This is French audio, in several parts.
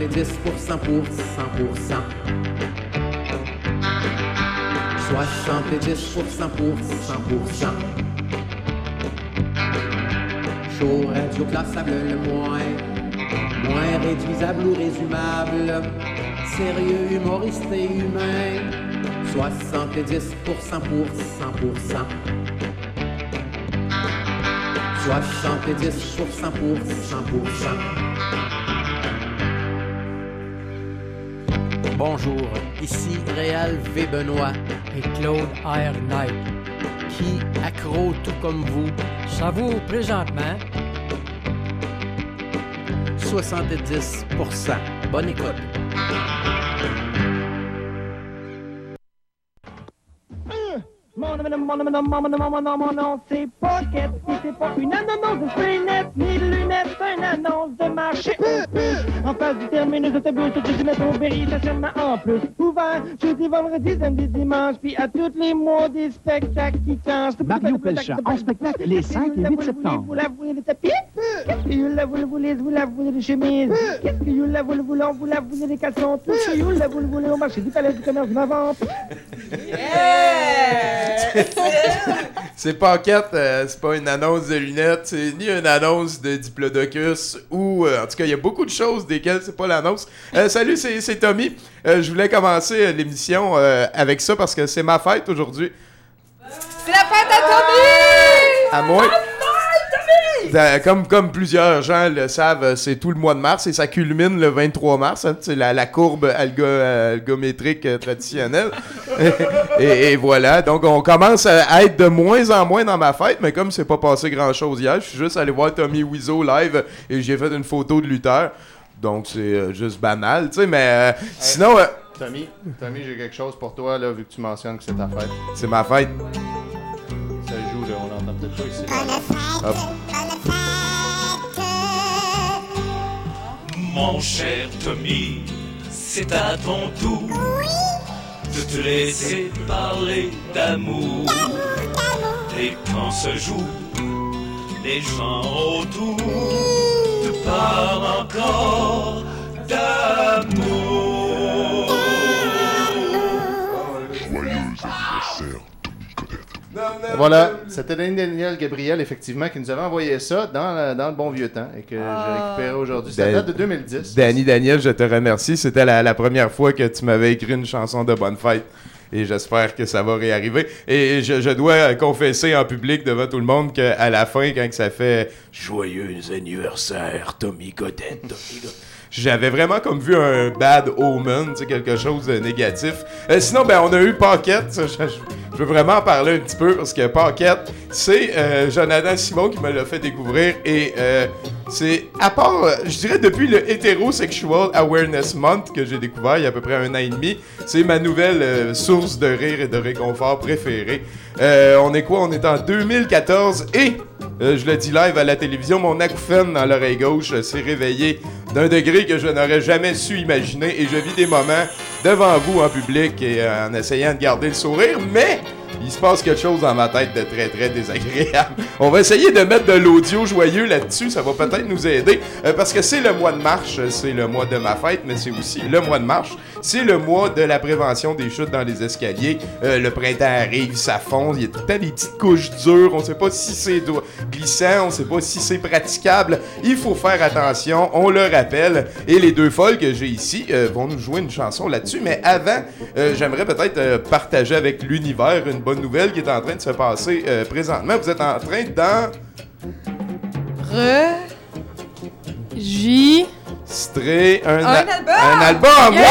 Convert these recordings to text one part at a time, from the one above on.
70% pour 100%. 70% pour 100%. Chaud, radio classable le moins, moins réduisable ou résumable, sérieux, humoriste et humain. 70% pour 100%. 70% pour 100%. Bonjour, ici Réal V. Benoît et Claude R. Knight, qui, accro tout comme vous, savoure présentement 70%. Bonne écoute. C'est pas une annonce de fenêtre, ni de lunettes, c'est une annonce de marché. En face du terminus d'autobus, tout du métro Berry, stationnement en plus. Ouvert, jeudi, vendredi, samedi, dimanche, puis à tous les mois, des spectacles qui changent. Mario Pelchat, en spectacle les 5 et 8 septembre. Vous la voulez les tapis? Qu'est-ce que you la voulez, voulez, vous la voulez les chemises? Qu'est-ce que you la voulez, voulez, vous la voulez les caleçons? Tout ce que you la voulez, voulez au marché du palais du commerce de la vente. c'est Pocket, euh, c'est pas une annonce de lunettes, c'est ni une annonce de Diplodocus ou euh, en tout cas il y a beaucoup de choses desquelles c'est pas l'annonce. Euh, salut, c'est, c'est Tommy. Euh, je voulais commencer l'émission avec ça parce que c'est ma fête aujourd'hui. C'est la fête à Tommy! À moi. Comme, comme plusieurs gens le savent, euh, c'est tout le mois de mars et ça culmine le 23 mars. hein, c'est la, la courbe algo- euh, algométrique euh, traditionnelle. et, et voilà, donc on commence à être de moins en moins dans ma fête, mais comme c'est pas passé grand chose hier, je suis juste allé voir Tommy Wiseau live et j'ai fait une photo de lutteur. Donc c'est juste banal, tu sais, mais sinon, Tommy, Tommy, j'ai quelque chose pour toi, là, vu que tu mentionnes que c'est ta fête. c'est ma fête. Hop. Mon cher Tommy, c'est à ton tour de te laisser parler d'amour. Et quand se joue, les gens autour te parlent encore d'amour. Voilà, c'était Daniel Gabriel, effectivement, qui nous avait envoyé ça dans, le- dans le bon vieux temps et que j'ai récupéré aujourd'hui. Ça Dan- date de 2010. Danny Daniel, je te remercie. C'était la, la première fois que tu m'avais écrit une chanson de bonne fête. Et j'espère que ça va réarriver. Et je, je dois confesser en public devant tout le monde qu'à la fin, quand ça fait Joyeux anniversaire, Tommy Godette, Tommy Godette. J'avais vraiment comme vu un bad omen, tu sais, quelque chose de négatif. Euh, sinon, ben, on a eu Pocket. Je, veux vraiment en parler un petit peu parce que Pocket, c'est euh, Jonathan Simon qui me l'a fait découvrir. Et euh, c'est, à part, euh, je dirais depuis le Heterosexual Awareness Month que j'ai découvert il y a à peu près un an et demi, c'est ma nouvelle source de rire et de réconfort préférée. On est quoi? On est en 2014 et, euh, je le dis live à la télévision, mon acouphène dans l'oreille gauche euh, s'est réveillé d'un degré que je n'aurais jamais su imaginer et je vis des moments devant vous en public et euh, en essayant de garder le sourire, mais il se passe quelque chose dans ma tête de très très désagréable. On va essayer de mettre de l'audio joyeux là-dessus, ça va peut-être nous aider parce que c'est le mois de marche, c'est le mois de ma fête, mais c'est aussi le mois de marche, c'est le mois de la prévention des chutes dans les escaliers. Euh, le printemps arrive, ça fond, il y a tout le temps des petites couches dures, on sait pas si c'est glissant, on sait pas si c'est praticable. Il faut faire attention, on le rappelle. Et les deux folles que j'ai ici euh, vont nous jouer une chanson là-dessus, mais avant, euh, j'aimerais peut-être partager avec l'univers une bonne nouvelle qui est en train de se passer présentement. Vous êtes en train d'en Re. J. Un, album! un album! Yeah!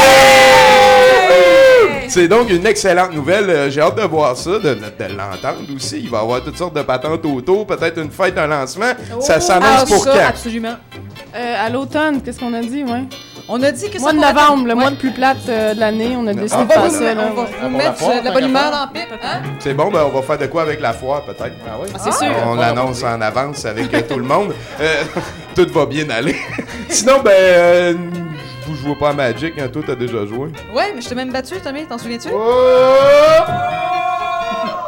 C'est donc une excellente nouvelle. Euh, J'ai hâte de voir ça, de, de- de l'entendre aussi. Il va y avoir toutes sortes de patentes autour, peut-être une fête, un lancement. ça s'annonce Ah, pour ça, quand? Absolument. Euh, à l'automne, qu'est-ce qu'on a dit, ouais? On a dit que Mois ça de novembre, être- le Ouais. mois le plus plate euh, de l'année, on a décidé Ah, de faire ça, là. On va vous mettre foire, de la bonne humeur faire. dans le pipe, hein? C'est bon, ben on va faire de quoi avec la foire, peut-être. Ah oui? Ah, c'est sûr. On l'annonce en avance avec euh, tout le monde. Euh, tout va bien aller. Sinon, ben, euh, vous jouez pas à Magic, hein, toi t'as déjà joué. Ouais, mais je t'ai même battu, Tommy, t'en souviens-tu?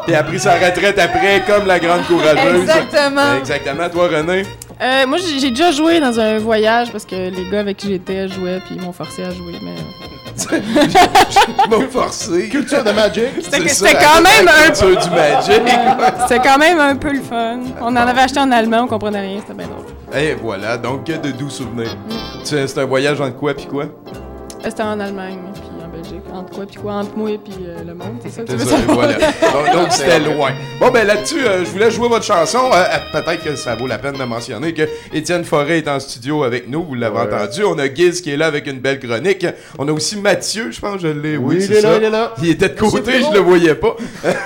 Puis a pris sa retraite après, comme la grande courageuse. Exactement. Exactement. Toi, René? Euh, moi, j'ai déjà joué dans un voyage parce que les gars avec qui j'étais jouaient puis ils m'ont forcé à jouer. Mais Ils m'ont forcé. Culture de Magic. C'était quand même un culture du Magic. c'était quand même un peu le fun. On en avait acheté en allemand, on comprenait rien, c'était bien drôle. Et voilà, donc que de doux souvenirs. C'est c'est un voyage entre quoi puis quoi? Euh, C'était en Allemagne. Entre quoi puis quoi Entre moi et puis euh, le monde, c'est ça que tu C'est veux ça, voilà. Donc, donc, c'était loin. Bon, ben là-dessus, euh, je voulais jouer votre chanson. Euh, Peut-être que ça vaut la peine de mentionner que Étienne Forêt est en studio avec nous, vous l'avez Ouais. entendu. On a Giz qui est là avec une belle chronique. On a aussi Mathieu, je pense, je l'ai. Oui, il c'est est ça. là, il est là. Il était de côté, je le voyais pas.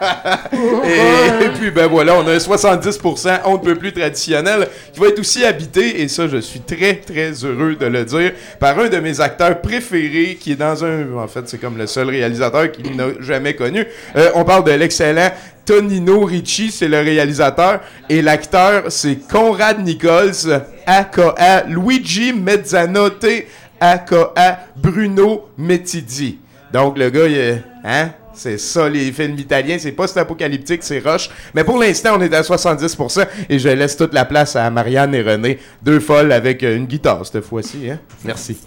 et, et puis ben voilà, on a un 70% on ne peut plus traditionnel qui va être aussi habité, et ça je suis très très heureux de le dire, par un de mes acteurs préférés qui est dans un... En fait c'est comme le seul réalisateur qu'il n'a jamais connu. Euh, on parle de l'excellent Tonino Ricci, c'est le réalisateur, et l'acteur c'est Conrad Nichols, aka Luigi Mezzanotte, aka Bruno Metidi. Donc le gars, il est... Hein? C'est ça, les films italiens. C'est post-apocalyptique, c'est rush. Mais pour l'instant, on est à 70% et je laisse toute la place à Marianne et René. Deux folles avec une guitare cette fois-ci. Hein? Merci.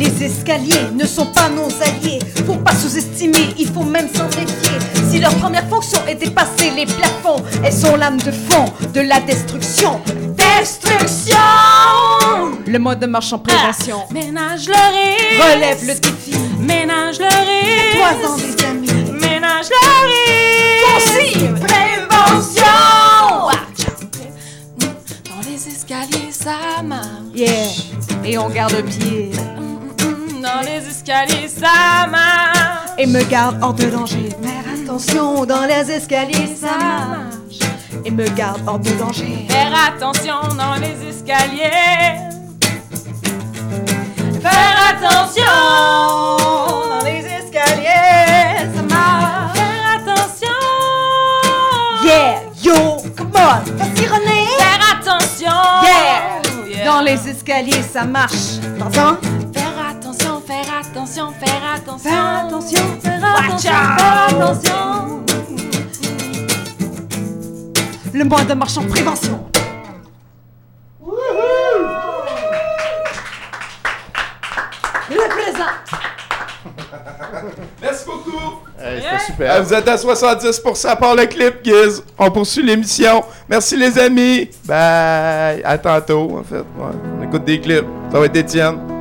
Les escaliers ne sont pas nos alliés. Faut pas sous-estimer, il faut même s'en défier. Si leur première fonction est dépasser les plafonds, elles sont l'âme de fond de la destruction. Destruction Le mode de marche en prévention. Ménage le risque. Relève le défi. Ménage le risque. Toi-en des amis. Ménage le risque. Consigne, prévention. Dans les escaliers, ça marche. Yeah. Et on garde pied. Dans les escaliers, ça marche. Et me garde hors de danger. Faire attention dans les escaliers, ça marche. Et me garde hors de danger. Faire attention dans les escaliers. Faire attention dans les escaliers, ça marche. Faire attention. Yeah, yo, come on, vas-y René. Faire attention. Yeah. Yeah. Dans les escaliers, ça marche. T'entends? Faire attention, faire attention, faire attention. Faire attention, faire Watch attention, out. faire attention. Le mois de marche en prévention. Merci beaucoup. Hey, C'était super. Ah, vous êtes à 70% par le clip, Giz. On poursuit l'émission. Merci les amis. Bye. À tantôt, en fait. Ouais, on écoute des clips. Ça va être Étienne.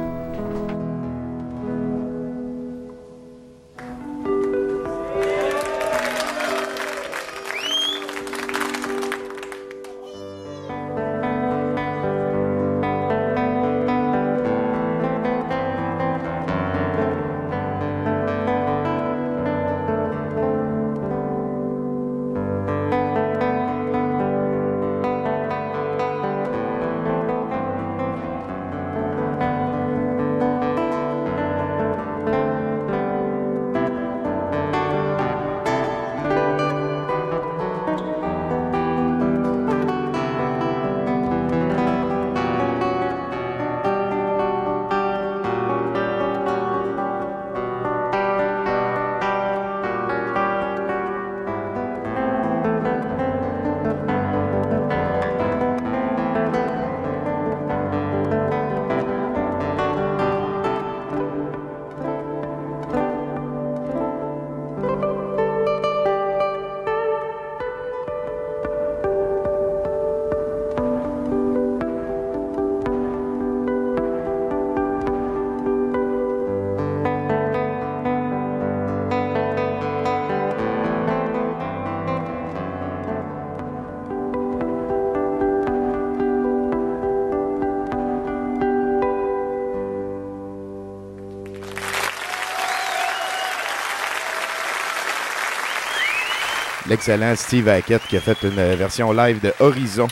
L'excellent Steve Hackett qui a fait une euh, version live de Horizon.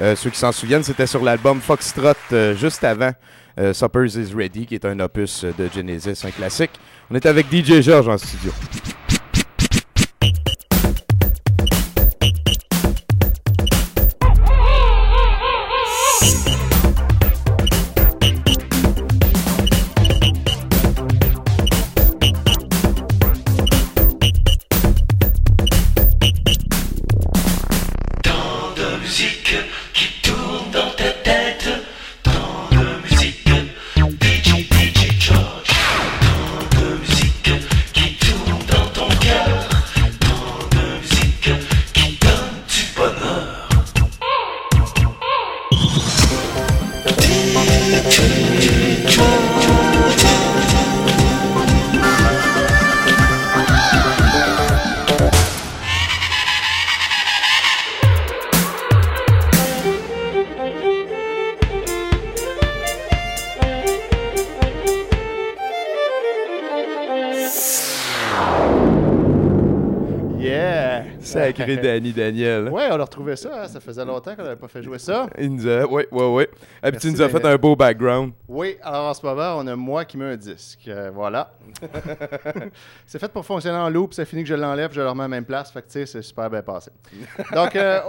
Euh, ceux qui s'en souviennent, c'était sur l'album Foxtrot euh, juste avant Suppers is Ready, qui est un opus de Genesis, un classique. On est avec DJ George en studio. Sacré Danny Daniel. Ouais, on a retrouvé ça. hein. Ça faisait longtemps qu'on n'avait pas fait jouer ça. Il nous a... Ouais, ouais, ouais. Et puis tu nous as fait un beau background. Oui, alors en ce moment, on a moi qui mets un disque. Euh, voilà. c'est fait pour fonctionner en loop, ça finit que je l'enlève, je le remets à la même place. Fait que tu sais, c'est super bien passé. Donc, euh,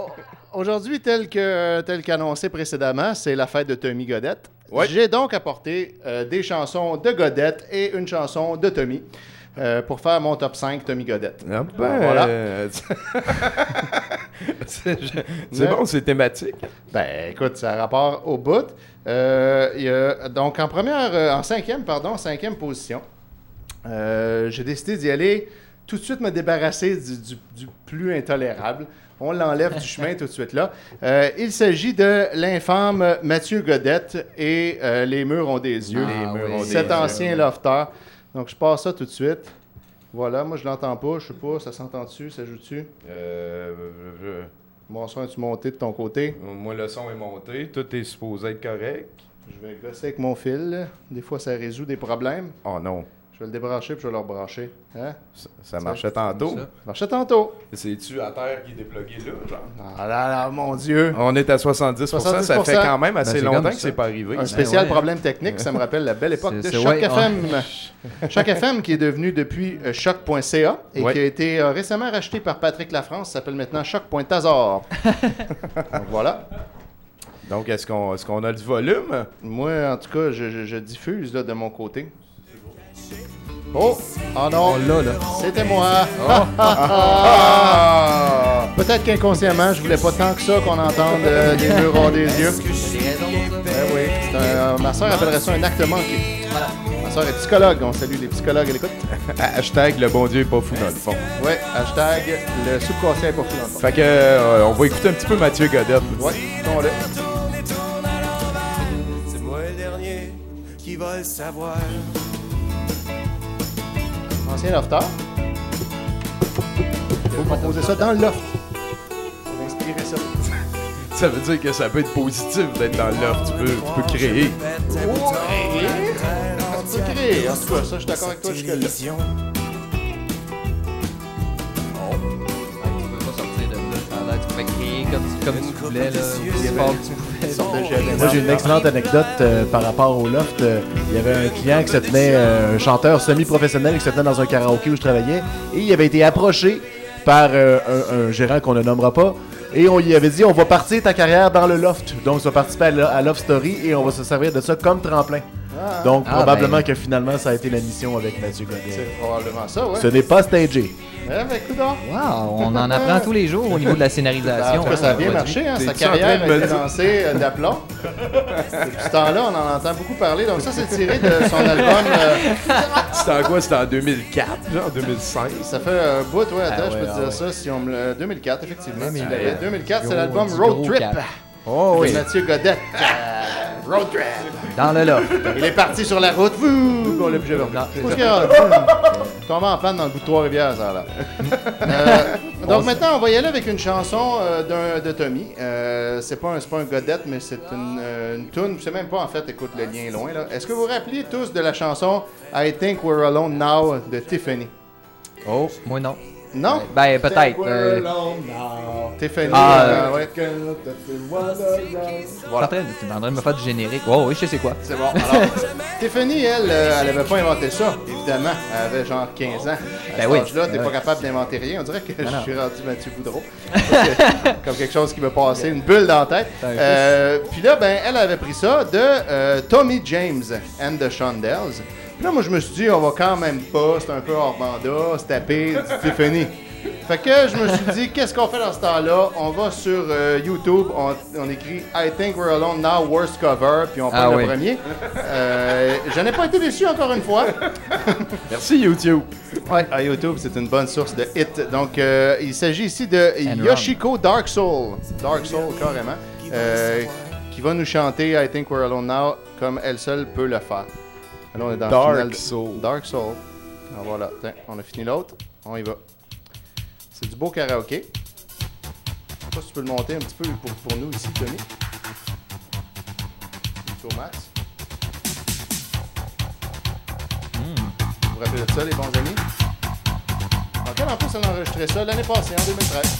aujourd'hui, tel que tel qu'annoncé précédemment, c'est la fête de Tommy Godette. J'ai donc apporté euh, des chansons de Godette et une chanson de Tommy. Euh, pour faire mon top 5 Tommy Godette. Ah ben, voilà. euh, c'est c'est bon, c'est thématique. Ben, écoute, ça a rapport au bout. Euh, il y a- donc, en première, en cinquième, pardon, cinquième position, j'ai décidé d'y aller tout de suite me débarrasser du, du- du plus intolérable. On l'enlève du chemin tout de suite là. Euh, il s'agit de l'infâme Mathieu Godette et euh, Les murs ont des yeux. Les murs ont des Cet yeux. ancien lofter. Donc, je passe ça tout de suite. Voilà, moi je l'entends pas, je sais pas, ça s'entend dessus, ça joue dessus. Euh, Mon son est-tu monté de ton côté? Moi, le son est monté. Tout est supposé être correct. Je vais gosser avec mon fil. Des fois, ça résout des problèmes. Oh non. Je vais le débrancher puis je vais le rebrancher. Hein? Ça, ça marchait tantôt. Ça marchait tantôt. C'est-tu à terre qui est déplugué là, genre? Ah là là, mon Dieu. On est à 70%. Ça fait quand même assez Ben, longtemps que ça. c'est pas arrivé. Un spécial Ben ouais. problème technique, ça me rappelle la belle époque de C'est- Choc ouais, FM. Choc FM qui est devenu depuis euh, Choc.ca et Ouais. qui a été euh, récemment racheté par Patrick Lafrance, s'appelle maintenant Choc.tazar. Donc voilà. Donc, est-ce qu'on est qu'on a du volume? Moi, en tout cas, je, je- je diffuse là, de mon côté. Oh! Oh non! C'était moi! Ah! Peut-être qu'inconsciemment, je voulais pas tant que ça qu'on entende euh, des murs des yeux. Ben oui, c'est un- ma soeur appellerait ça un acte manqué. Ma soeur est psychologue, on salue les psychologues à l'écoute. Hashtag le bon Dieu est pas fou dans le fond. Ouais, hashtag le subconscient est pas fou dans le fond. Fait que, euh, on va écouter un petit peu Mathieu Godette. Ouais, ton-le. C'est moi le dernier qui va le savoir. Ancien lofter. Faut composer ça dans le loft. On ça. Ça veut dire que ça peut être positif d'être dans l'offre. Tu peux, tu peux créer. Oh, créer? Tu peux créer. En tout cas, ça, je suis d'accord avec toi jusque-là. Comme, tu voulais, là, aussi fort que tu pouvais. Moi, j'ai une excellente anecdote euh, par rapport au loft. Euh, il y avait un client qui se tenait, euh, un chanteur semi-professionnel qui se tenait dans un karaoké où je travaillais, et il avait été approché par euh, un, un gérant qu'on ne nommera pas. Et on lui avait dit on va partir ta carrière dans le loft. Donc, tu vas participer à, à Love Story et on va se servir de ça comme tremplin. Ah. Donc, Ah, probablement ben. que finalement, ça a été la mission avec Mathieu Godet. C'est probablement ça, ouais. Ce n'est pas stagé. Eh ben. Wow, on en apprend tous les jours au niveau de la scénarisation. En tout cas, ça a bien marché. Hein? Sa carrière a me été lancée euh, d'aplomb. Depuis ce temps-là, on en entend beaucoup parler. Donc ça, c'est tiré de son album. euh, C'était en quoi? C'était en 2004, genre 2005? ça fait un bout, ouais. Attends, Ah je peux te ah dire ouais. ça. Si on me le... 2004, effectivement. Ouais, mais Tu il l'avais. avait 2004, c'est l'album Road Trip. Oh oui. Mathieu Godette. Euh, Road Trip. Dans le loft. Il est parti sur la route. Vous, on l'a plus. Tombé en panne dans le bout de Trois-Rivières, ça là. Euh, donc maintenant, on va y aller avec une chanson euh, d'un- de Tommy. Euh, c'est pas un, pas un Godette, mais c'est une, euh, une tune. Je sais même pas en fait. Écoute, le lien est loin là. Est-ce que vous vous rappelez tous de la chanson I Think We're Alone Now de Tiffany? Oh, moi non. Non? Ben, peut-être. euh, Tiffany. Ah, euh, ouais. Voilà. Tu en train de me faire du générique. Oh, oui, je sais c'est quoi. C'est bon. Alors, Tiffany, elle, euh, elle avait pas inventé ça, évidemment. Elle avait genre 15 ans. À Ben oui. âge-là, t'es Ben pas capable d'inventer rien. On dirait que Ben je non. suis rendu Mathieu Boudreau. Que- Comme quelque chose qui me passait, une bulle dans la tête. Euh, Puis là, ben, elle avait pris ça de euh, Tommy James and the Shondells. Là, moi, je me suis dit, on va quand même pas, c'est un peu hors mandat, se taper du Tiffany. Fait que je me suis dit, qu'est-ce qu'on fait dans ce temps-là? On va sur euh, YouTube, on, on écrit I think we're alone now, worst cover, puis on Ah prend oui. le premier. Euh, je n'ai pas été déçu encore une fois. Merci YouTube. Ouais, à YouTube, c'est une bonne source de hit. Donc, euh, il s'agit ici de And Yoshiko Dark Soul. Dark Soul, carrément. euh, qui va nous chanter I think we're alone now comme elle seule peut le faire. Là, on est dans le Dark de- Soul. Dark Soul. Alors voilà, Tiens, on a fini l'autre. On y va. C'est du beau karaoké. Je sais pas si tu peux le monter un petit peu pour, pour nous ici, Tommy. Au max. Vous vous rappelez de ça, les bons amis? En quelle en plus elle a enregistré ça l'année passée, en 2013.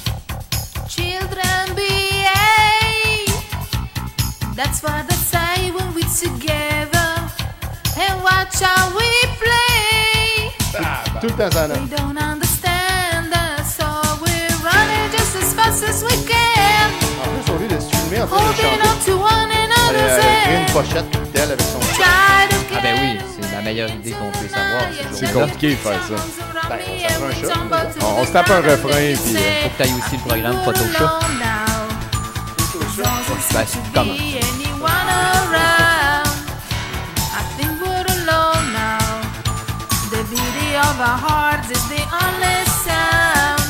Children behave. That's what they say when we're together. And watch how we play? Tout le temps, ça en a. They don't understand us, so we're running just as fast as we can. En plus, au lieu de se filmer en train de Holding chanter, on to one elle another's a créé une hand. pochette avec son Try to Ah ben oui, c'est la meilleure idée qu'on peut savoir. C'est compliqué de faire ça. Ben, un chat. On, on se tape un refrain, puis. euh, Faut que t'ailles aussi le programme Photoshop. Ben, c'est comment? Our hearts is the only sound.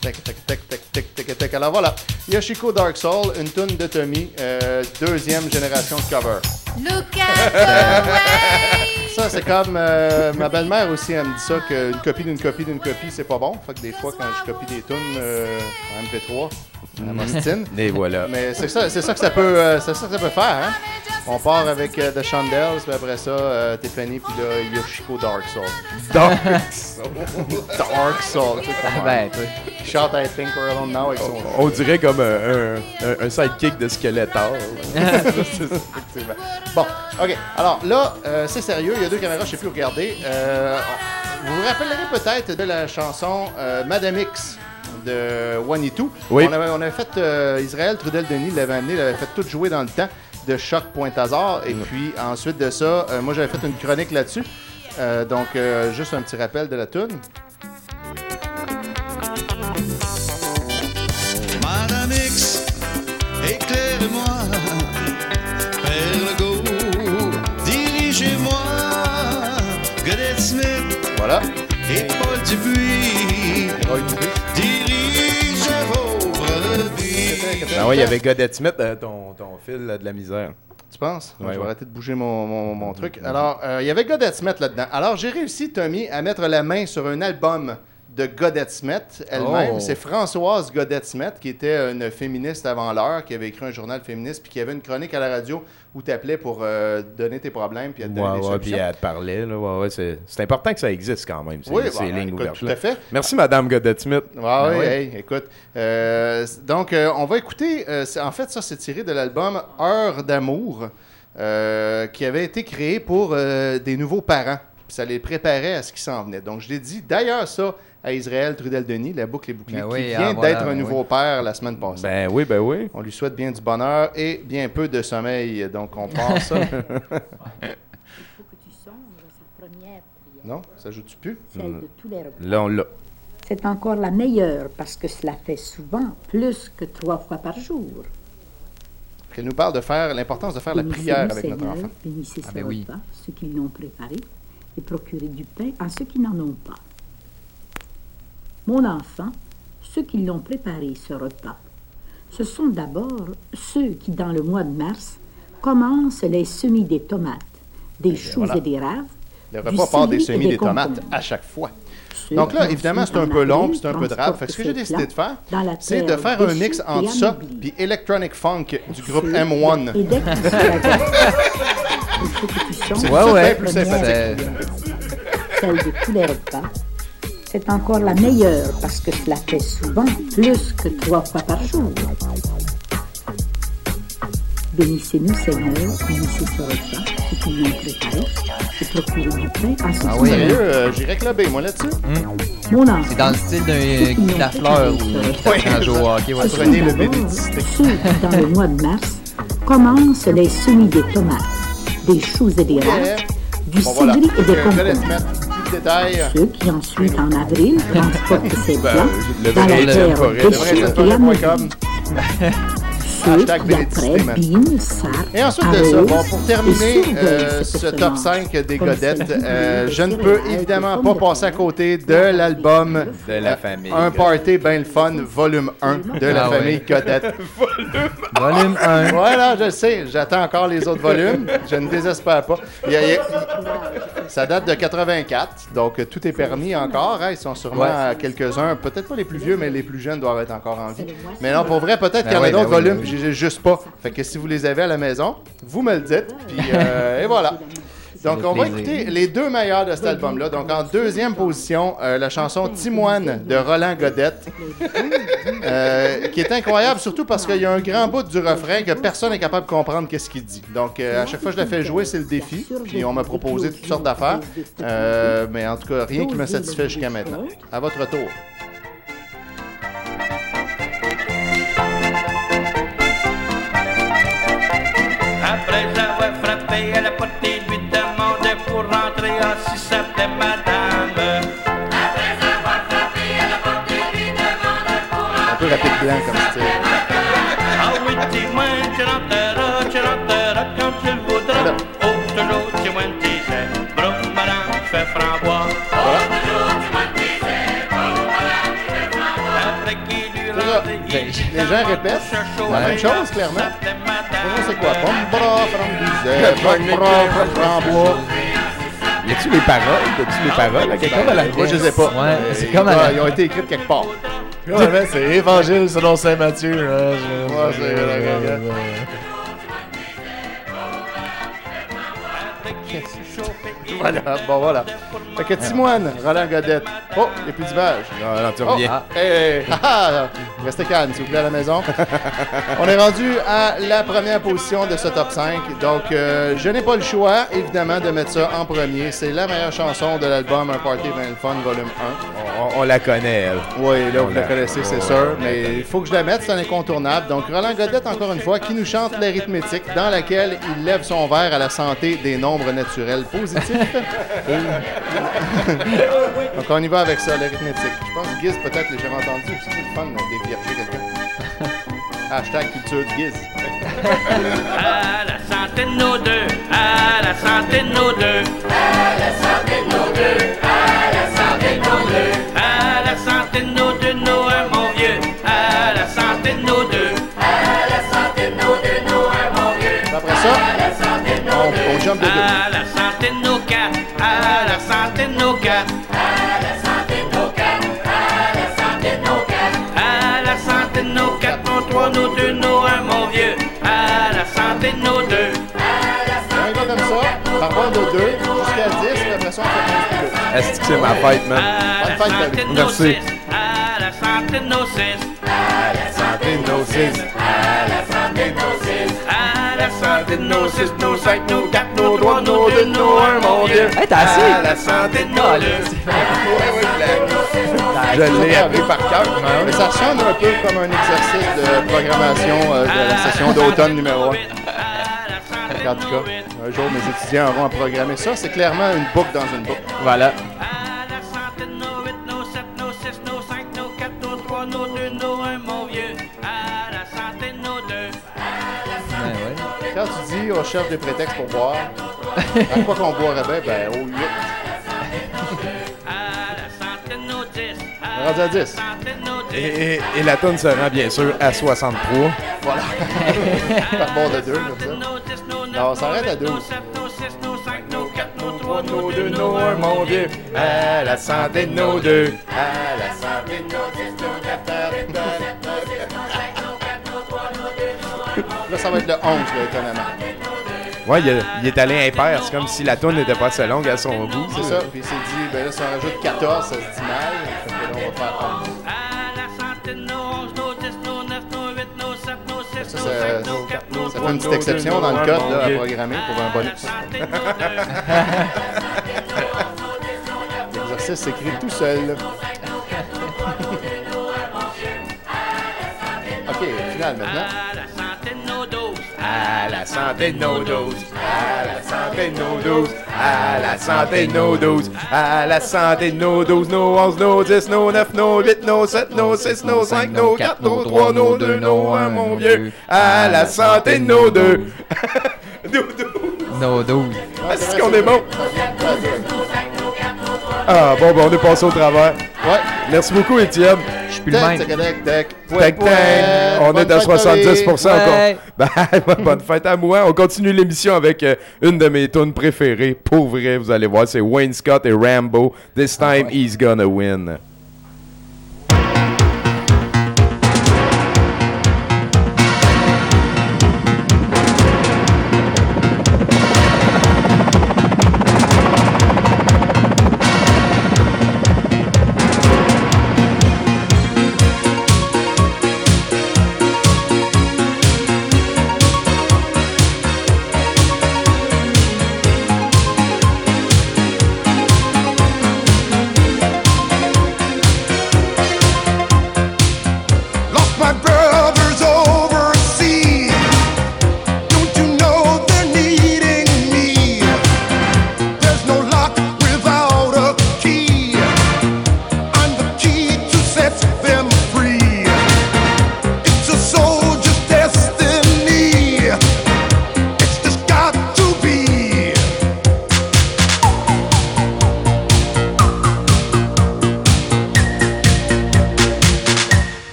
Tac, tac, tac, tac, tac, tac, tac. Alors voilà, Yoshiko Dark Soul, une tune de Tommy, euh, deuxième génération de cover. Look at the way. Ça, c'est comme euh, ma belle-mère aussi, elle me dit ça, qu'une copie d'une copie d'une copie, c'est pas bon. Fait que des fois, quand je copie des tunes euh, en MP3, m'ostine. Et voilà. Mais c'est ça, c'est ça que ça peut, euh, ça que ça peut faire. Hein? On part avec euh, The Chandels, puis après ça, euh, Tiffany, puis là, Yoshiko Dark Soul. Dark Soul. Dark Soul. tu sais comment- Ben, chante I Think We're Alone Now avec son. On dirait comme un, un, un sidekick de Skeletor. Effectivement. Bon, ok. Alors là, euh, c'est sérieux. Il y a deux caméras, je sais plus où regarder. Vous vous rappellerez peut-être de la chanson Madame X de One et Two. Oui. On avait, on avait fait euh, Israël Trudel Denis l'avait amené, l'avait fait tout jouer dans le temps de Choc Point Hasard. Et puis ensuite de ça, euh, moi j'avais fait une chronique là-dessus. Euh, donc euh, juste un petit rappel de la tune. Madame X, go. Dirigez-moi, Voilà. et Paul Dupuis. Ah ouais, il y avait Godette Smith, euh, ton, ton fil là, de la misère. Tu penses? Ouais, je vais ouais. arrêter de bouger mon, mon- mon truc. Alors, euh, il y avait Godette Smith là-dedans. Alors, j'ai réussi, Tommy, à mettre la main sur un album de Godette Smith elle-même. Oh. C'est Françoise Godette Smith, qui était une féministe avant l'heure, qui avait écrit un journal féministe, puis qui avait une chronique à la radio où tu appelais pour euh, donner tes problèmes, puis à te Ouais, des ouais, puis solutions. elle te parlait. Là, ouais, ouais, c'est, c'est important que ça existe quand même, ces, Oui, ces bon, lignes écoute, ouvertes. tout à fait. Merci, Madame Godette Smith. Ah oui, ouais. hey, écoute. euh, donc, euh, on va écouter. c'est- en fait, ça, c'est tiré de l'album Heure d'amour, qui avait été créé pour des nouveaux parents. Puis ça les préparait à ce qui s'en venait. Donc, je l'ai dit d'ailleurs ça à Israël Trudel-Denis, la boucle est bouclée, Ben qui oui, vient ah, voilà, d'être un ben nouveau père la semaine passée. Ben oui, ben oui. On lui souhaite bien du bonheur et bien peu de sommeil. Donc, on pense ça. non, ça joue-tu plus? Celle de tous les repas. Là, on l'a. C'est encore la meilleure parce que cela fait souvent plus que trois fois par jour. Elle nous parle de faire l'importance de faire la prière avec notre enfant. Bénissez Ah ce ben oui. repas, ceux qui l'ont préparé, et procurez du pain à ceux qui n'en ont pas. Mon enfant, ceux qui l'ont préparé, ce repas, ce sont d'abord ceux qui, dans le mois de mars, commencent les semis des tomates, des choux voilà. et des raves, Le repas part des semis des tomates à chaque fois. Donc là, évidemment, c'est un peu long, c'est un peu drabe. Fait que ce que j'ai décidé de faire, c'est de faire un mix entre ça puis Electronic Funk du groupe Ceux M1. Et dès que tu seras il faut que tu chantes C'est ouais, ouais, plus sympathique. Celle de tous les repas. C'est encore la meilleure parce que cela fait souvent plus que trois fois par jour. Bénissez-nous, Seigneur, bénissez ce repas, ceux qui l'ont préparé, et procurez du pain à ceux Ah oui, euh, j'irais clubber, moi, là-dessus. Mon enfant, C'est dans le style d'un Guy l'ont Lafleur ou préparé, ce à jouer au hockey. ouais. ce Prenez le bénédicité. ceux qui, dans le mois de mars, commencent les semis des tomates, des choux et des Yeah. raves, du Bon, voilà. et des Euh, Je concombres. Détails. Ceux qui ensuite, en avril, transportent ces Ben, plats le Hashtag Et ensuite de ça, bon, pour terminer euh, cette ce top semence. 5 des Godettes, euh, je ne peux évidemment pas passer à côté de l'album De la famille. Un Party Bien le Fun, volume 1 de la Ah ouais. famille Godette. Volume 1. Voilà, je le sais, j'attends encore les autres volumes. Je ne désespère pas. Il y a- il y a- ça date de 84, donc euh, tout est permis encore. hein. Ils sont sûrement Ouais. euh, quelques-uns, peut-être pas les plus vieux, mais les plus jeunes doivent être encore en vie. Mais non, pour vrai, peut-être Ben qu'il y en a ouais, ben d'autres oui, volumes, ben j'ai juste pas. Fait que si vous les avez à la maison, vous me le dites, puis euh, et voilà. Donc, on va écouter les deux meilleurs de cet album-là. Donc, en deuxième position, euh, la chanson Timoine de Roland Godette, euh, qui est incroyable, surtout parce qu'il y a un grand bout du refrain que personne n'est capable de comprendre qu'est-ce qu'il dit. Donc, euh, à chaque fois que je la fais jouer, c'est le défi. Puis, on m'a proposé toutes sortes d'affaires. Mais en tout cas, rien qui me satisfait jusqu'à maintenant. À votre tour. Les gens répètent la même chose, clairement. Pour c'est quoi? Bras, framboise, bras. Y a-tu les paroles? T'as-tu les paroles? à quelque part à la Moi, je ai pas. Ouais, Mais c'est comme à la- Ils ont été écrites quelque part. C'est Évangile selon Saint Matthieu. hein, je- Ouais, c'est euh, euh, Voilà, bon voilà. Fait que Timoine, Roland Godette. Oh, il n'y a plus d'image. Non, non, tu Oh, reviens. hey, ah, restez calme, s'il vous plaît, à la maison. On est rendu à la première position de ce top 5. Donc, euh, je n'ai pas le choix, évidemment, de mettre ça en premier. C'est la meilleure chanson de l'album Un Party le Fun, volume 1. On, on la connaît, elle. Oui, là, On vous la la- connaissez, c'est sûr. Mais il faut que je la mette, c'est un incontournable. Donc, Roland Godette, encore une fois, qui nous chante l'arithmétique, dans laquelle il lève son verre à la santé des nombres naturels positifs. Donc, on y va avec ça, l'arithmétique. Je pense que Giz, peut-être, l'a jamais entendu. C'est le fun de dévierger quelqu'un. Hashtag culture du Giz. À la santé de nos deux, à la santé de nos deux, à la santé de nos deux, à la santé de nos deux, la santé de nos deux, nos un mon vieux, à la santé de nos deux, à la santé de nos deux, nos un mon vieux. Après ça, on, on jump de deux. À la santé de nos quatre, à la santé de nos quatre, Est-ce que c'est ma fête, man? Bonne fête, David. Merci. À la santé de nos six. À la santé de nos six. À la santé de nos six. À la santé de nos six, nos cinq, nos quatre, nos trois, nos deux, nos un, mon Dieu. Hey, t'as assez? À la santé de nos deux. Je l'ai appris par cœur. Mais ça sonne un peu comme un exercice de programmation euh, de la session d'automne numéro 1. En tout cas, un jour, mes étudiants auront à programmer ça. C'est clairement une boucle dans une boucle. Voilà. Deux, deux. Quand tu dis on cherche des prétextes pour boire, à quoi qu'on boirait bien? Ben, au 8. À la santé de nos dix. On est rendu à 10. Et, et- et la tonne se rend bien sûr à 63. Voilà. Par bord de 2, comme ça. Non, on s'arrête à 12. Nos deux, nos un, mon Dieu. À la santé de nos deux. À la santé de nos Là, ça va être le 11, là, étonnamment. Ouais, il, a- il est allé impair. C'est comme si la tonne n'était pas assez longue à son goût. C'est ça. Puis il s'est dit, ben là, si on rajoute 14, ça se dit mal. Fait que là, on va faire 11. Ça, ça, ça fait une petite exception dans le code là, à programmer pour un bonus. L'exercice s'écrit tout seul. Ok, final maintenant. À la santé de nos doses. À la santé de nos doses. À la santé de nos doses. À la santé de nos 12, nos 11, nos 10, nos 9, nos 8, nos 7, nos 6, nos 5, nos 4, nos 3, nos 2, nos 1, mon vieux. À la santé de nos deux. Nos 12. Est-ce qu'on est bon? Ah, bon, ben, on est passé au travers. Ouais. Merci beaucoup, Étienne. Je suis plus le même. Tac, tac, tac. Tac, tac. On Bonne est à fête, 70% Marie. encore. Ben, bonne fête à moi. On continue l'émission avec euh, une de mes tunes préférées. Pour vrai, vous allez voir, c'est Wayne Scott et Rambo. This time, he's gonna win.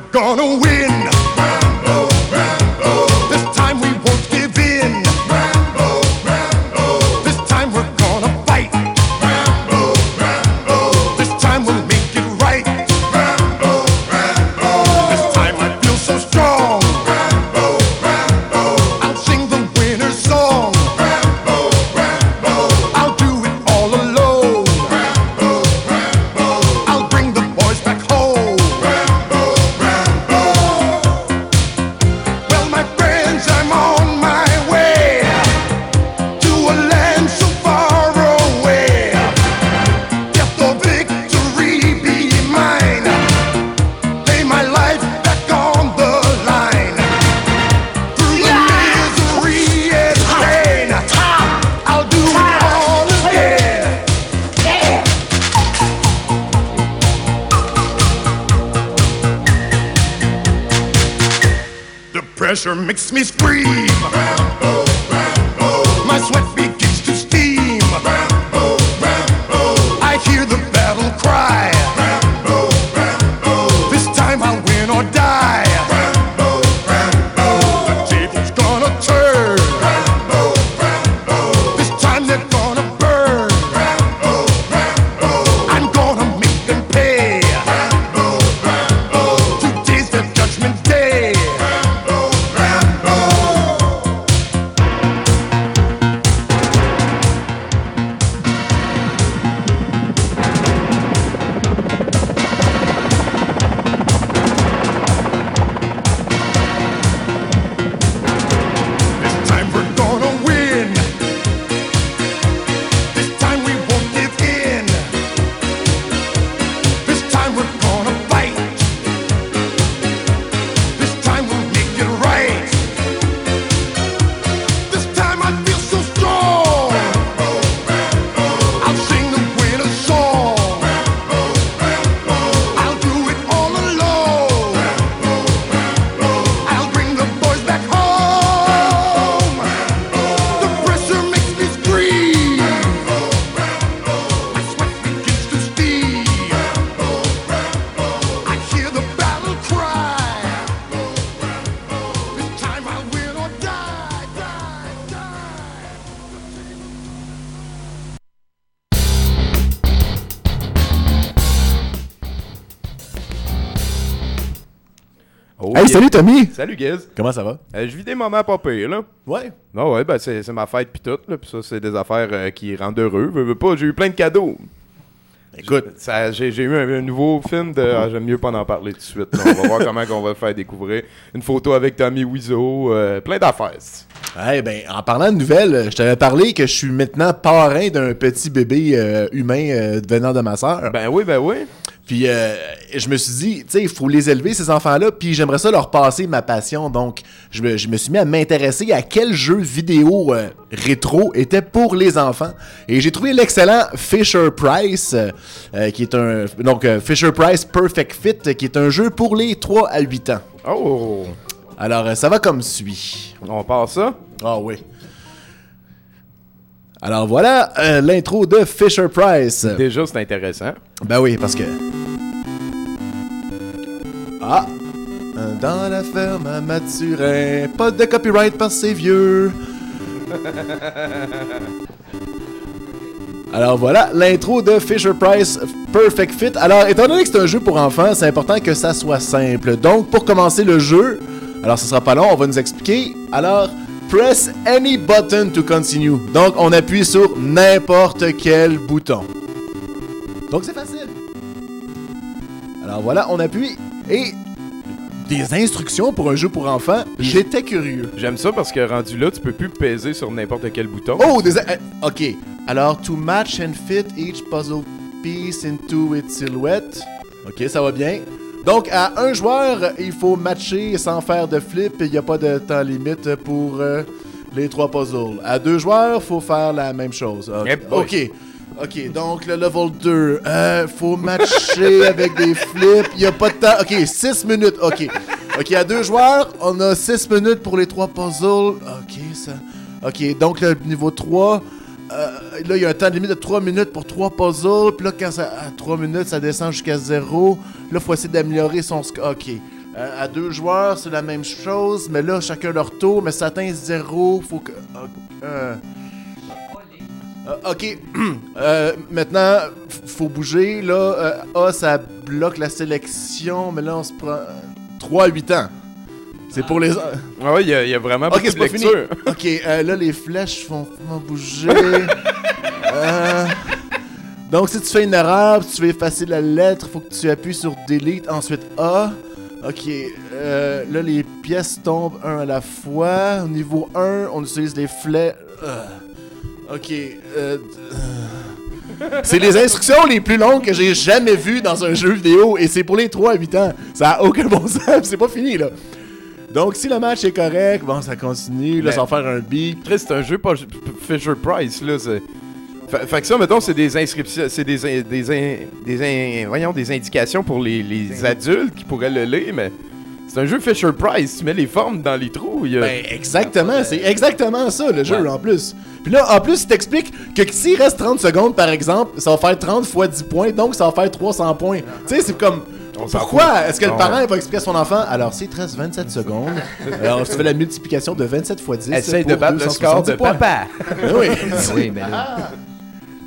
Time we're salut Tommy! Salut Giz. Comment ça va? Euh, je vis des moments pas pires, là. Ouais. Non, ouais, ben c'est ma fête pis tout, là. Pis ça, c'est des affaires euh, qui rendent heureux. Veux, veux pas, j'ai eu plein de cadeaux. Écoute. J'ai eu un, un nouveau film de. ah, J'aime mieux pas en parler tout de suite. là. On va voir comment on va le faire découvrir. Une photo avec Tommy Wiseau. euh, plein d'affaires. Eh ben, en parlant de nouvelles, je t'avais parlé que je suis maintenant parrain d'un petit bébé euh, humain euh, venant de ma sœur. Ben oui, ben oui. Puis euh, je me suis dit, tu sais, il faut les élever, ces enfants-là, puis j'aimerais ça leur passer ma passion. Donc, je me, je me suis mis à m'intéresser à quel jeu vidéo euh, rétro était pour les enfants. Et j'ai trouvé l'excellent Fisher Price, euh, qui est un... Donc, Fisher Price Perfect Fit, qui est un jeu pour les 3 à 8 ans. Oh! Alors, ça va comme suit. On part ça? Ah oui. Alors voilà euh, l'intro de Fisher Price. Déjà, c'est intéressant. Ben oui, parce que. Ah! Dans la ferme à Mathurin, pas de copyright parce que c'est vieux. Alors voilà, l'intro de Fisher Price Perfect Fit. Alors, étant donné que c'est un jeu pour enfants, c'est important que ça soit simple. Donc, pour commencer le jeu, alors ce sera pas long, on va nous expliquer. Alors, press any button to continue. Donc, on appuie sur n'importe quel bouton. Donc, c'est facile. Alors voilà, on appuie et des instructions pour un jeu pour enfants. J'étais curieux. J'aime ça parce que rendu là, tu peux plus peser sur n'importe quel bouton. Oh, des. eh, ok. Alors, to match and fit each puzzle piece into its silhouette. Ok, ça va bien. Donc, à un joueur, il faut matcher sans faire de flip. Il n'y a pas de temps limite pour euh, les trois puzzles. À deux joueurs, faut faire la même chose. Ok. Boy. ok. Ok, donc le level 2, euh, faut matcher avec des flips, il n'y a pas de temps. Ok, 6 minutes, ok. Ok, à deux joueurs, on a 6 minutes pour les trois puzzles. Ok, ça. Ok, donc le niveau 3, euh, là, il y a un temps limite de 3 minutes pour 3 puzzles. Puis là, quand ça, à 3 minutes, ça descend jusqu'à 0. Là, faut essayer d'améliorer son score. Ok. Euh, à deux joueurs, c'est la même chose. Mais là, chacun leur tour. Mais ça atteint 0. Faut que. euh, euh, ok. Maintenant, faut bouger. Là, A, ça bloque la sélection. Mais là, on se prend. 3 à 8 ans. C'est pour les. Ah ouais, il y, a- il y a vraiment Ok, beaucoup c'est de pas fini. lecture. Ok, euh, là, les flèches font, bouger. Euh, Donc, si tu fais une erreur, si tu veux effacer la lettre, faut que tu appuies sur Delete, ensuite A. Ok, euh, là, les pièces tombent un à la fois. Au niveau 1, on utilise les flèches. Ok, C'est les instructions les plus longues que j'ai jamais vues dans un jeu vidéo et c'est pour les 3 à 8 ans. Ça a aucun bon sens, c'est pas fini là. Donc, si le match est correct, bon, ça continue. Là, ça va faire un beat. Chris, c'est un jeu pas Fisher Price, là. c'est- Fait, que ça, mettons, c'est des inscriptions, c'est des, in- des, in- des, in- voyons, des indications pour les, les adultes qui pourraient le lire, mais c'est un jeu Fisher Price. Tu mets les formes dans les trous. il y a- Ben, exactement, c'est exactement ça le jeu en plus. Puis là, en plus, il t'explique que s'il reste 30 secondes, par exemple, ça va faire 30 fois 10 points, donc ça va faire 300 points. Tu sais, c'est comme. S'en Pourquoi est-ce que le parent va expliquer à son enfant? Alors, te reste 27 secondes, alors tu fais la multiplication de 27 fois 10. Essaye de battre le 270 score de points. papa. Ben oui. Oui, mais là.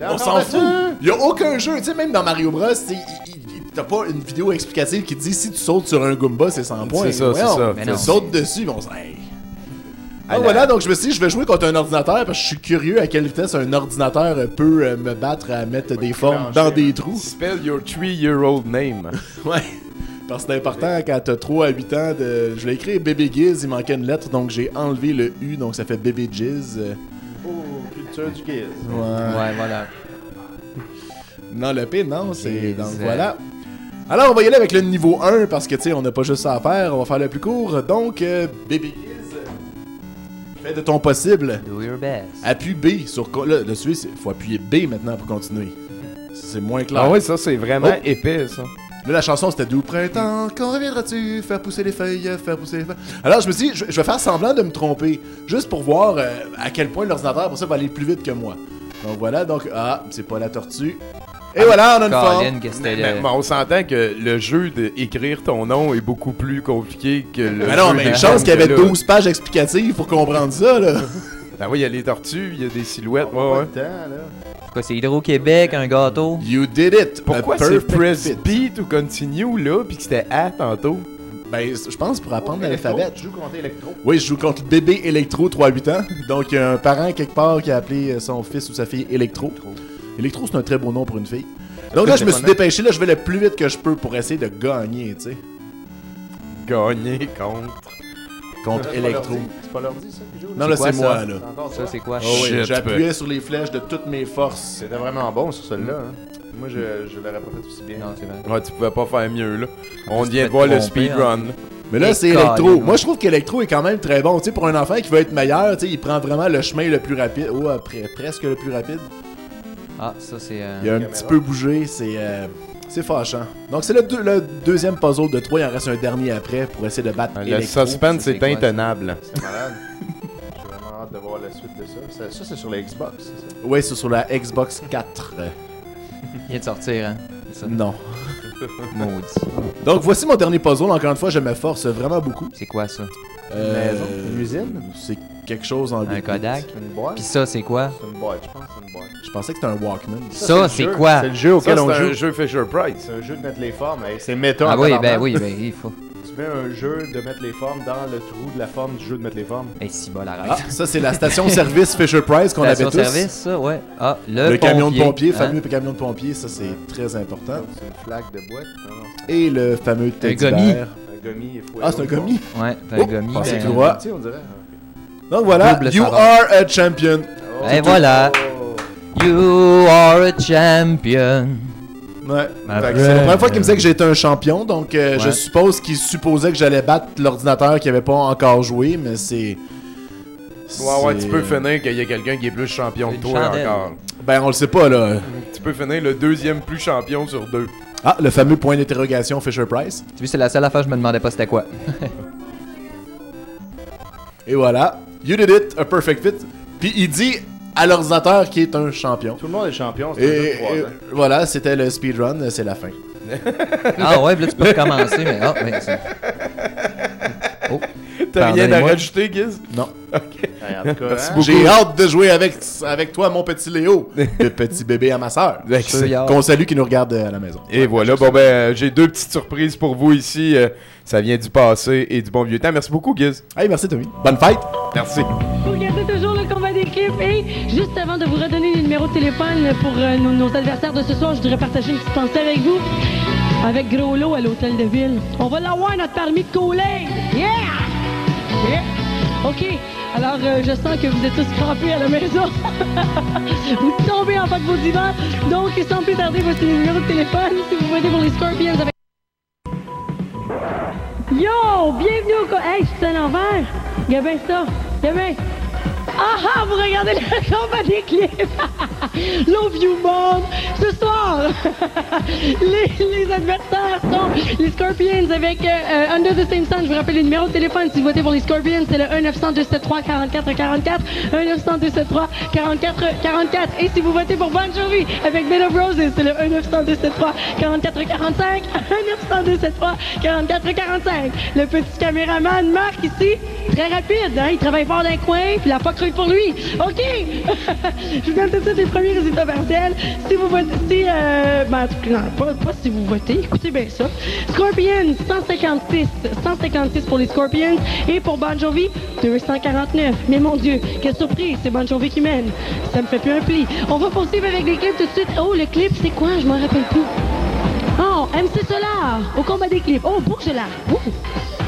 On s'en fout. Il y a aucun jeu, tu sais, même dans Mario Bros, t'as pas une vidéo explicative qui dit si tu sautes sur un Goomba, c'est 100 points. C'est ça, c'est ça. Tu sautes dessus, bon, c'est. Hey. Donc la- voilà, donc je me suis dit, je vais jouer contre un ordinateur parce que je suis curieux à quelle vitesse un ordinateur peut euh, me battre à mettre des formes dans des trous. Spell your three-year-old name. Ouais. Parce que c'est important quand t'as 3 à 8 ans de. Je l'ai écrit Bébé Giz, il manquait une lettre, donc j'ai enlevé le U, donc ça fait Bébé Giz. Oh, culture du kids. Ouais. Ouais, voilà. Non, le P, non, c'est. Giz. Donc voilà. Alors, on va y aller avec le niveau 1 parce que, tu sais, on n'a pas juste ça à faire, on va faire le plus court. Donc, euh, Bébé Giz, fais de ton possible. Do your best. Appuie B sur. Là, là celui, il faut appuyer B maintenant pour continuer. C'est moins clair. Ah ouais, ça, c'est vraiment Oh. épais, ça. Là, la chanson, c'était Doux printemps, quand reviendras-tu? Faire pousser les feuilles, faire pousser les feuilles. Alors, je me suis dit, je, je vais faire semblant de me tromper, juste pour voir euh, à quel point l'ordinateur, pour ça, va aller plus vite que moi. Donc voilà, donc, ah, c'est pas la tortue. Et voilà, on a une. Colin, Mais, mais on s'entend que le jeu d'écrire ton nom est beaucoup plus compliqué que le Mais non, jeu mais une chance qu'il y avait là. 12 pages explicatives pour comprendre ça, là. Ben oui, il y a les tortues, il y a des silhouettes, ouais, ouais. Quoi, c'est Hydro-Québec, un gâteau? You did it! Pourquoi c'est press fit. B to continue là, puis que c'était A tantôt? Ben, je pense pour apprendre l'alphabet. Tu joues contre Electro. Oui, je joue contre le bébé Electro 3-8 ans. Donc, il y a un parent quelque part qui a appelé euh, son fils ou sa fille Electro. Electro, c'est un très beau nom pour une fille. Donc là, je me suis dépêché, là, je vais le plus vite que je peux pour essayer de gagner, tu sais. Gagner contre. Contre Electro. C'est pas l'ordi, ça, qui joue? Non, là, c'est moi, là. Ça, c'est quoi? Oh, sur les flèches de toutes mes forces. C'était vraiment bon sur celle-là. Hein. Moi, je, je l'aurais pas fait aussi bien. Non, c'est vrai. Ouais, tu pouvais pas faire mieux là. On vient de voir le speedrun. Mais là, c'est Electro. ouais. Moi, je trouve qu'Electro est quand même très bon. Tu sais, pour un enfant qui veut être meilleur, tu sais, il prend vraiment le chemin le plus rapide. Oh, après, presque le plus rapide. Ah, ça, c'est. euh, Il a un petit peu bougé, c'est euh, c'est fâchant. Donc c'est le, deux- le deuxième puzzle de 3, il en reste un dernier après pour essayer de battre Le Electro. suspense c'est est intenable. C'est malade. J'ai vraiment hâte de voir la suite de ça. Ça, ça, c'est sur la Xbox, c'est ça? Ouais, c'est sur la Xbox 4. Il vient de sortir, hein? Ça? Non. Maudit. Donc voici mon dernier puzzle, encore une fois, je m'efforce vraiment beaucoup. C'est quoi ça? Euh, maison? Une usine? C'est quelque chose en Un 8 bits. Kodak? C'est une boîte? Puis ça, c'est quoi? C'est une boîte, je pense que c'est une boîte. Je pensais que c'était un Walkman. Ça, c'est quoi? C'est le jeu Ça, auquel c'est on un joue. jeu Fisher Price. C'est un jeu de mettre les formes. C'est méta. Ah oui, ben oui, ben il faut. Tu mets un jeu de mettre les formes dans le trou de la forme du jeu de mettre les formes. Hey, si bol, Ah, arrête. ça c'est la station-service Fisher Price qu'on avait tous. service, ça, ouais. Ah, le, Le, camion de pompier, hein? fameux camion de pompier, ça c'est très important. C'est une flaque de boîte. Non, non. Et le fameux teddy bear. Un gommi et fouet. Ah, c'est un gommi? Ouais, t'as Oh, un gommi. pensez ben, sais, on dirait. Donc voilà, Double you are a champion. Et voilà. You are a champion. Ouais. Ma Fait que C'est la première fois qu'il me disait que j'étais un champion, donc euh, je Ouais. suppose qu'il supposait que j'allais battre l'ordinateur qui avait pas encore joué, mais c'est. Ouais, ouais, c'est- tu peux finir qu'il y a quelqu'un qui est plus champion que Une toi chandelle. encore. Ben on le sait pas là. Tu peux finir le deuxième plus champion sur deux. Ah, le fameux point d'interrogation Fisher Price. Tu vois, c'est la seule affaire, je me demandais pas c'était quoi. Et voilà. You did it, a perfect fit. Puis il dit à l'ordinateur qui est un champion. Tout le monde est champion, c'est Et, un et ans. voilà, c'était le speedrun, c'est la fin. Ah ouais, là, tu peux recommencer, mais ah, ben, c'est- Oh. T'as rien à rajouter, Giz? Non. Ok. Ouais, en tout cas, Merci hein. beaucoup. J'ai hâte de jouer avec, avec toi, mon petit Léo, le petit bébé à ma soeur. Excellent. Qu'on salue qui nous regarde euh, à la maison. Et voilà, bon ben, euh, j'ai deux petites surprises pour vous ici. euh, ça vient du passé et du bon vieux temps. Merci beaucoup, Giz. Hey, merci Tommy. Bonne fête. Merci. Vous regardez toujours le combat d'équipe et juste avant de vous redonner les numéros de téléphone pour euh, nos, adversaires de ce soir, je voudrais partager une petite pensée avec vous. Avec Gros Lot à l'hôtel de ville. On va l'avoir notre permis de couler! Yeah! Yeah! OK. Alors, euh, je sens que vous êtes tous crampés à la maison. vous tombez en bas de vos divans. Donc, sans plus tarder, voici les numéros de téléphone. Si vous voulez pour les Scorpions avec... Yo! Bienvenue au... Hey, je suis à l'envers. Gabin, ça. Gabin. Ah ah, vous regardez le combat des clips. Love you, mom. Ce soir, les, adversaires sont les Scorpions avec euh, Under the Same Sun. Je vous rappelle le numéro de téléphone si vous votez pour les Scorpions, c'est le 1-900-273-44-44. 1-900-273-44-44. Et si vous votez pour Bon Jovi avec Bed of Roses, c'est le 1-900-273-44-45. 1-900-273-44-45. Le petit caméraman Marc ici, très rapide, hein, il travaille fort d'un coin, puis la pas cru pour lui. OK! Je vous donne tout suite les premiers résultats partiels. Si vous votez, euh, ben, non, pas, si vous votez, écoutez bien ça. Scorpions, 156. 156 pour les Scorpions. Et pour Bon Jovi, 249. Mais mon Dieu, quelle surprise, c'est Bon Jovi qui mène. Ça me fait plus un pli. On va poursuivre avec les clips tout de suite. Oh, le clip, c'est quoi? Je m'en rappelle plus. Oh, MC Solar, au combat des clips. Oh, Bourgelat. Ouh.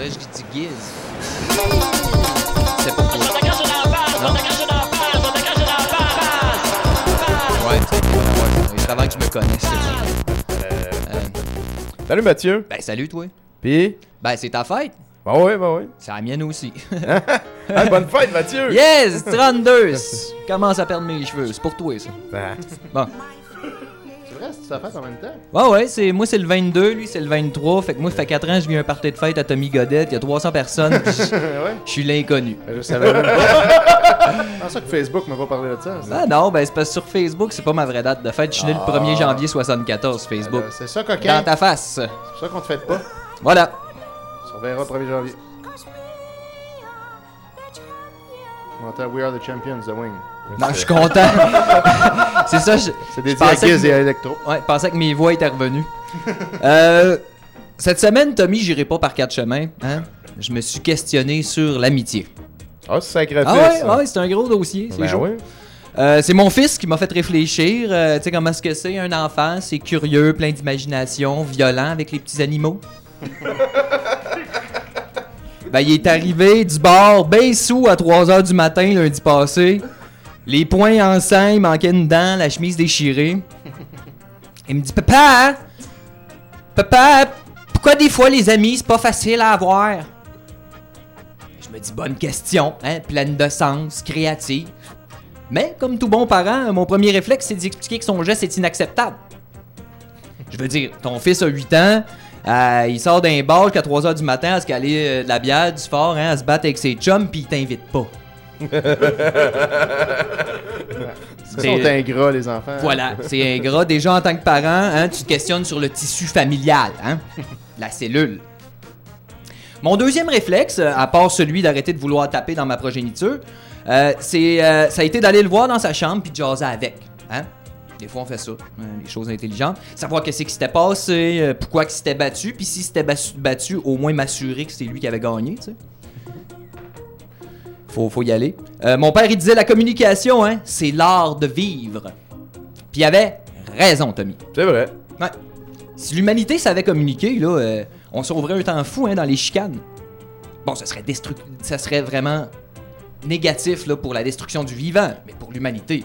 Ah, que je dis Giz. C'est pas pour. Ouais, tu sais, ouais, c'est avant que je me connaisse. Euh, Salut Mathieu. Ben, salut, toi. Puis? Ben, c'est ta fête. Bah ouais, bah ouais. C'est la mienne aussi. Hey, bonne fête, Mathieu. Yes! 32! Commence à perdre mes cheveux. C'est pour toi, ça. Ben. Bon. C'est vrai, c'est ta fête en même temps? Ouais, ouais, c'est, moi c'est le 22, lui c'est le 23. Fait que moi, ça fait 4 ans je viens à un party de fête à Tommy Godette. Il y a 300 personnes. puis je- Ouais. Je suis l'inconnu. Je savais même pas. Comment ça que Facebook m'a pas parlé de ça? Ah non, ben c'est parce que sur Facebook, c'est pas ma vraie date de fête. Je suis né le 1er Ah. janvier 74, Facebook. Euh, C'est ça, coquin. Dans ta face. C'est pour ça qu'on te fête pas. Voilà. On se reverra le 1er janvier. On entend We Are the Champions, The Wing? Non, je suis content. c'est ça, je. C'est Giz que- et à Electro. Ouais, je pensais que mes voix étaient revenues. Euh, cette semaine, Tommy, j'irai pas par quatre chemins. Hein? Je me suis questionné sur l'amitié. Ah, c'est sacrifice. Ah ouais, ouais, c'est un gros dossier. C'est Ben chaud. ouais. Euh, c'est mon fils qui m'a fait réfléchir. euh, tu sais comment est-ce que c'est un enfant, c'est curieux, plein d'imagination, violent avec les petits animaux. ben il est arrivé du bar ben sous à 3h du matin lundi passé. Les poings en il manquait une dent, la chemise déchirée. Il me dit Papa, papa, pourquoi des fois les amis c'est pas facile à avoir? Je me dis bonne question, hein, pleine de sens, créative. Mais, comme tout bon parent, mon premier réflexe, c'est d'expliquer que son geste est inacceptable. Je veux dire, ton fils a 8 ans, euh, il sort d'un bar jusqu'à 3h du matin à se caler euh, de la bière, du fort, hein, à se battre avec ses chums, puis il t'invite pas. Ils sont ingrats, les enfants. Voilà, c'est ingrat. Déjà, en tant que parent, hein, tu te questionnes sur le tissu familial, hein, la cellule. Mon deuxième réflexe, à part celui d'arrêter de vouloir taper dans ma progéniture, euh, c'est, euh, ça a été d'aller le voir dans sa chambre puis de jaser avec. Hein? Des fois, on fait ça, hein, les choses intelligentes. Savoir qu'est-ce qui s'était passé, euh, pourquoi il s'était battu, puis s'il s'était battu, au moins m'assurer que c'est lui qui avait gagné, tu sais. Faut, faut y aller. Euh, mon père, il disait la communication, hein, c'est l'art de vivre. Puis il avait raison, Tommy. C'est vrai. Ouais. Si l'humanité savait communiquer, là, euh, on sauverait un temps fou hein, dans les chicanes. Bon, ça serait, ça serait vraiment négatif là, pour la destruction du vivant, mais pour l'humanité.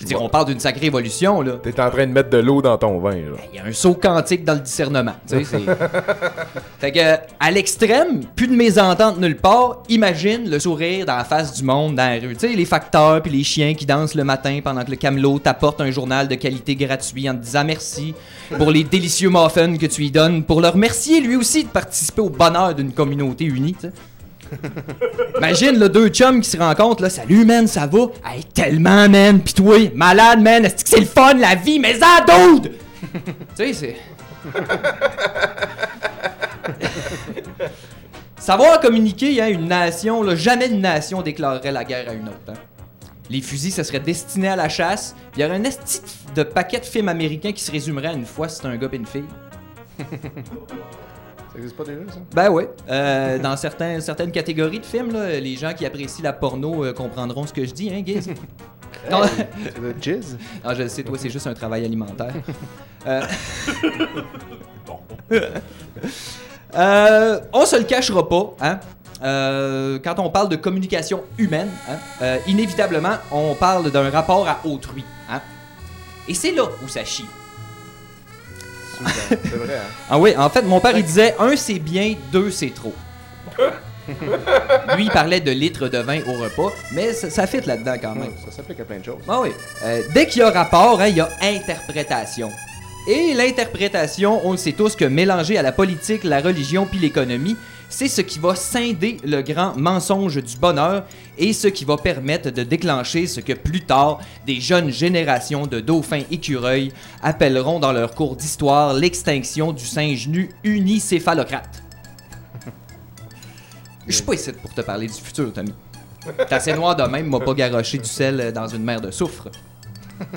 Je veux dire, on parle d'une sacrée évolution, là. T'es en train de mettre de l'eau dans ton vin, là. Il y a un saut quantique dans le discernement. tu sais, c'est- fait que, à l'extrême, plus de mésentente nulle part, imagine le sourire dans la face du monde dans la rue. Tu sais, les facteurs puis les chiens qui dansent le matin pendant que le camelot t'apporte un journal de qualité gratuit en te disant merci pour les délicieux muffins que tu lui donnes, pour le remercier lui aussi de participer au bonheur d'une communauté unie, tu sais. Imagine le deux chums qui se rencontrent là, salut man, ça va? Hey, tellement man, pis toi, malade man, est-ce que c'est le fun la vie, mais dude! tu sais, c'est. Savoir communiquer, hein, une nation, là, jamais une nation déclarerait la guerre à une autre. hein. Les fusils, ça serait destiné à la chasse. Il y aurait un esti de paquet de films américains qui se résumerait à une fois si c'est un gars et une fille. Ça existe pas déjà, ça? Ben oui. Euh, dans certains, certaines catégories de films, là, les gens qui apprécient la porno euh, comprendront ce que je dis, hein, Giz? Non. C'est le jizz? Ah, je le sais, toi, c'est juste un travail alimentaire. Euh, on se le cachera pas, hein? Euh, quand on parle de communication humaine, hein, euh, inévitablement, on parle d'un rapport à autrui. Hein? Et c'est là où ça chie. C'est vrai, hein? Ah oui, en fait, mon père, il disait un c'est bien, deux c'est trop. Lui, il parlait de litres de vin au repas, mais ça, ça fit là-dedans quand même. Ça s'applique à plein de choses. Ah oui. Euh, dès qu'il y a rapport, hein, il y a interprétation. Et l'interprétation, on le sait tous que mélangée à la politique, la religion puis l'économie, c'est ce qui va scinder le grand mensonge du bonheur et ce qui va permettre de déclencher ce que plus tard des jeunes générations de dauphins écureuils appelleront dans leur cours d'histoire l'extinction du singe nu unicéphalocrate. Je suis pas ici pour te parler du futur, Tommy. T'es assez noir de même, m'a pas garoché du sel dans une mer de soufre.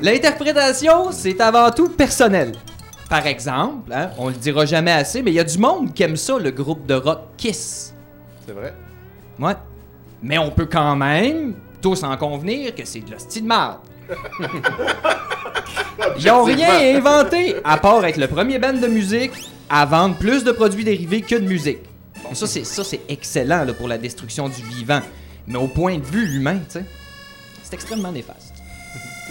L'interprétation, c'est avant tout personnel. Par exemple, hein, on le dira jamais assez, mais il y a du monde qui aime ça, le groupe de rock Kiss. C'est vrai. Ouais. Mais on peut quand même tous en convenir que c'est de l'hostie de marde. Ils ont rien inventé, à part être le premier band de musique à vendre plus de produits dérivés que de musique. Bon, ça, c'est, ça, c'est excellent là, pour la destruction du vivant. Mais au point de vue humain, tu sais, c'est extrêmement néfaste.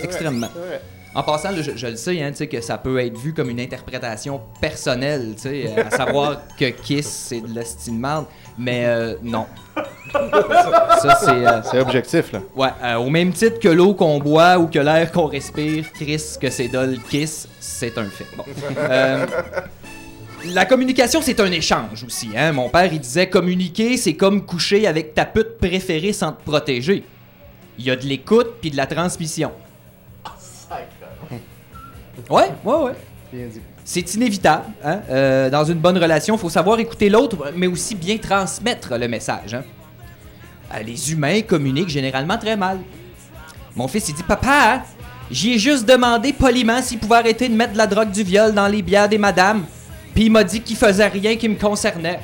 Extrêmement. vrai. En passant, là, je, je le sais, hein, tu sais, que ça peut être vu comme une interprétation personnelle, tu sais, euh, à savoir que Kiss, c'est de marde, mais euh, non. Ça, c'est... euh, C'est objectif, là. Ouais, euh, au même titre que l'eau qu'on boit ou que l'air qu'on respire, Chris, que c'est dol Kiss, c'est un fait. Bon. Euh, la communication, c'est un échange aussi. Hein? Mon père, il disait communiquer, c'est comme coucher avec ta pute préférée sans te protéger. Il y a de l'écoute puis de la transmission. Ouais, ouais, ouais. Bien dit. C'est inévitable. Hein? Euh, dans une bonne relation, il faut savoir écouter l'autre, mais aussi bien transmettre le message. hein. Euh, les humains communiquent généralement très mal. Mon fils, il dit Papa, j'y ai juste demandé poliment s'il pouvait arrêter de mettre de la drogue du viol dans les bières des madames. Puis il m'a dit qu'il faisait rien qui me concernait.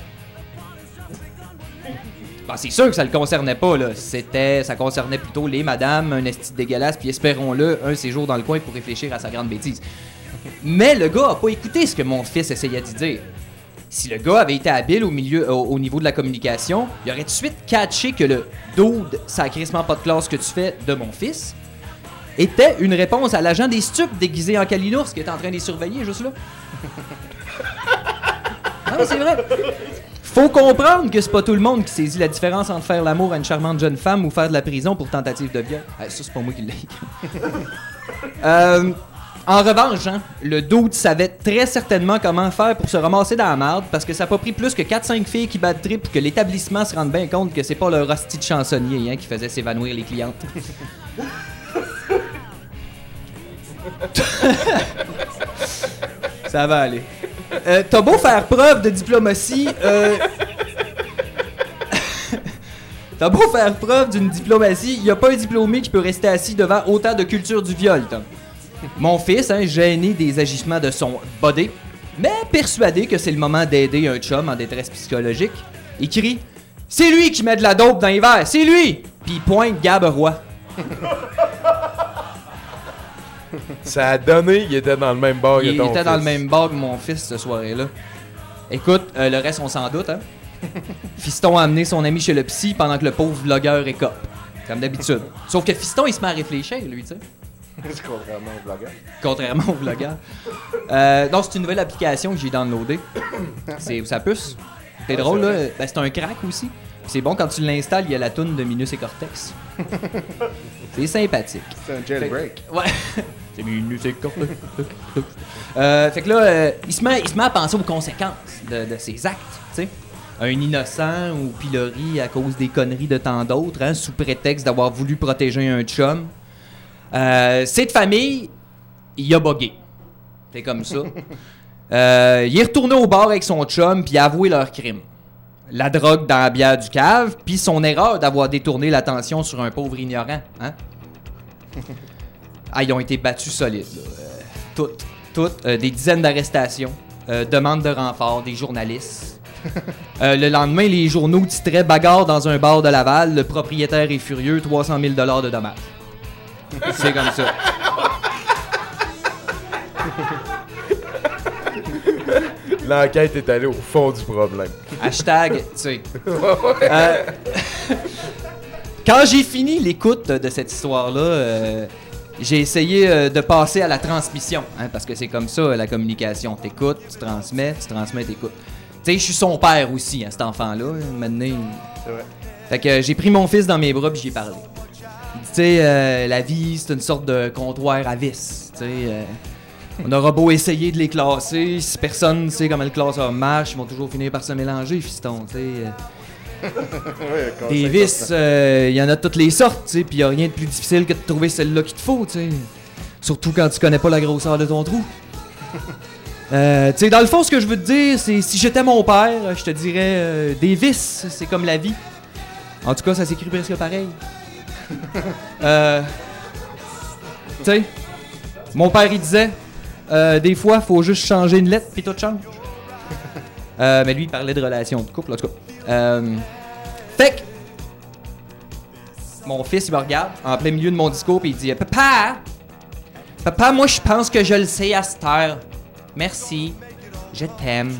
Bon, c'est sûr que ça le concernait pas, là. C'était, ça concernait plutôt les madames, un esti de dégueulasse, puis espérons-le, un séjour dans le coin pour réfléchir à sa grande bêtise. Mais le gars a pas écouté ce que mon fils essayait d'y dire. Si le gars avait été habile au, milieu, au, au niveau de la communication, il aurait tout de suite catché que le dude, sacrément pas de classe que tu fais de mon fils, était une réponse à l'agent des stupes déguisé en calinours qui était en train de les surveiller juste là. Non, mais c'est vrai. Faut comprendre que c'est pas tout le monde qui saisit la différence entre faire l'amour à une charmante jeune femme ou faire de la prison pour tentative de viol. Ah, ça, c'est pas moi qui l'ai. Euh, en revanche, hein, le doute savait très certainement comment faire pour se ramasser dans la merde parce que ça a pas pris plus que 4-5 filles qui battent trip pour que l'établissement se rende bien compte que c'est pas leur hostie de chansonnier hein, qui faisait s'évanouir les clientes. ça va aller. Euh, T'as beau faire preuve de diplomatie, euh... T'as beau faire preuve d'une diplomatie, y a pas un diplômé qui peut rester assis devant autant de culture du viol, Tom. Mon fils, hein, gêné des agissements de son body, mais persuadé que c'est le moment d'aider un chum en détresse psychologique, il crie C'est lui qui met de la dope dans les verres, c'est lui Puis il pointe Gab Roy. Ça a donné, il était dans le même bar que Il ton était dans le même bar que mon fils cette soirée-là. Écoute, euh, le reste, on s'en doute, hein. Fiston a amené son ami chez le psy pendant que le pauvre vlogueur écope. Comme d'habitude. Sauf que Fiston, il se met à réfléchir, lui, tu sais. Contrairement au vlogueur. Contrairement au vlogueur. Euh, non, c'est une nouvelle application que j'ai downloadée. C'est ça puce. C'est Ah, drôle, c'est là. vrai. Ben, c'est un crack aussi. C'est bon, quand tu l'installes, il y a la toune de Minus et Cortex. c'est sympathique. C'est un jailbreak. Ouais. C'est. Euh, fait que là, euh, il, se met, il se met à penser aux conséquences de, de ses actes, tu sais. Un innocent au pilori à cause des conneries de tant d'autres, hein, sous prétexte d'avoir voulu protéger un chum. Euh, cette famille, il a bogué. C'est comme ça. Euh, il est retourné au bar avec son chum puis il a avoué leur crime. La drogue dans la bière du cave, puis son erreur d'avoir détourné l'attention sur un pauvre ignorant. Hein? Ah, ils ont été battus solides. là. Euh, toutes, toutes, euh, des dizaines d'arrestations, euh, demandes de renfort, des journalistes. Euh, le lendemain, les journaux titraient Bagarre dans un bar de Laval, le propriétaire est furieux, 300 000 de dommages. C'est comme ça. L'enquête est allée au fond du problème. Hashtag, tu sais. Euh, quand j'ai fini l'écoute de cette histoire-là, euh, j'ai essayé euh, de passer à la transmission, hein, parce que c'est comme ça la communication. T'écoutes, tu transmets, tu transmets, t'écoutes. Tu sais, je suis son père aussi, hein, cet enfant-là. Maintenant, C'est vrai. Fait que euh, j'ai pris mon fils dans mes bras puis j'y ai parlé. Tu sais, euh, la vie, c'est une sorte de comptoir à vis. Tu sais, euh, on aura beau essayer de les classer, si personne ne sait comment le classeur marche, ils vont toujours finir par se mélanger, fiston. Tu sais, euh. Des vis, il y en a de toutes les sortes, tu sais, puis il a rien de plus difficile que de trouver celle-là qu'il te faut, tu sais. Surtout quand tu connais pas la grosseur de ton trou. Euh, tu sais, dans le fond, ce que je veux te dire, c'est si j'étais mon père, je te dirais euh, des vis, c'est comme la vie. En tout cas, ça s'écrit presque pareil. Euh, tu sais, mon père, il disait, euh, des fois, faut juste changer une lettre, puis tout change. Euh, mais lui, il parlait de relations de couple, en tout cas. Euh, fait que, mon fils, il me regarde en plein milieu de mon discours, puis il dit Papa, papa, moi, je pense que je le sais à cette heure. Merci, je t'aime.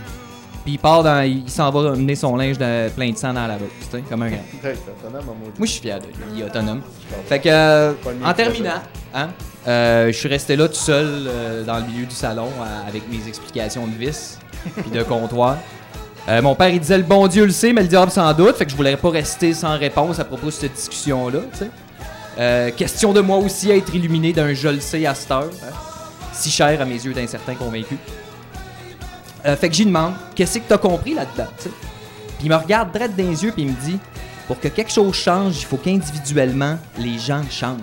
Puis il part dans. Il s'en va mener son linge de- plein de sang dans la sais, comme un maudit. Moi, je suis fier de lui. Il est autonome. Fait que, euh, en terminant, hein, euh, je suis resté là tout seul euh, dans le milieu du salon avec mes explications de vis puis de comptoir. Euh, mon père, il disait le bon Dieu le sait, mais le diable sans doute. Fait que je voulais pas rester sans réponse à propos de cette discussion-là. Euh, question de moi aussi à être illuminé d'un je le sais à cette heure. hein, si cher à mes yeux d'un certain convaincu. Euh, fait que j'y demande, qu'est-ce que t'as compris là-dedans? Puis il me regarde droit dans les yeux puis il me dit, pour que quelque chose change, il faut qu'individuellement, les gens changent.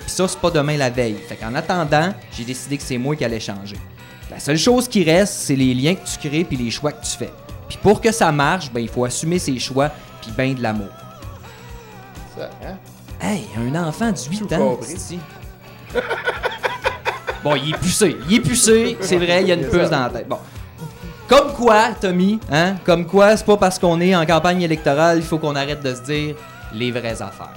Puis ça, c'est pas demain la veille. Fait qu'en attendant, j'ai décidé que c'est moi qui allais changer. La seule chose qui reste, c'est les liens que tu crées puis les choix que tu fais. Puis pour que ça marche, ben il faut assumer ses choix puis ben de l'amour. Ça, hein? Hey, un enfant de 8 Tout ans. Bon, il est pucé. Il est pucé, c'est vrai, il y a une puce dans la tête. Bon. Comme quoi, Tommy, hein? Comme quoi, c'est pas parce qu'on est en campagne électorale, il faut qu'on arrête de se dire les vraies affaires.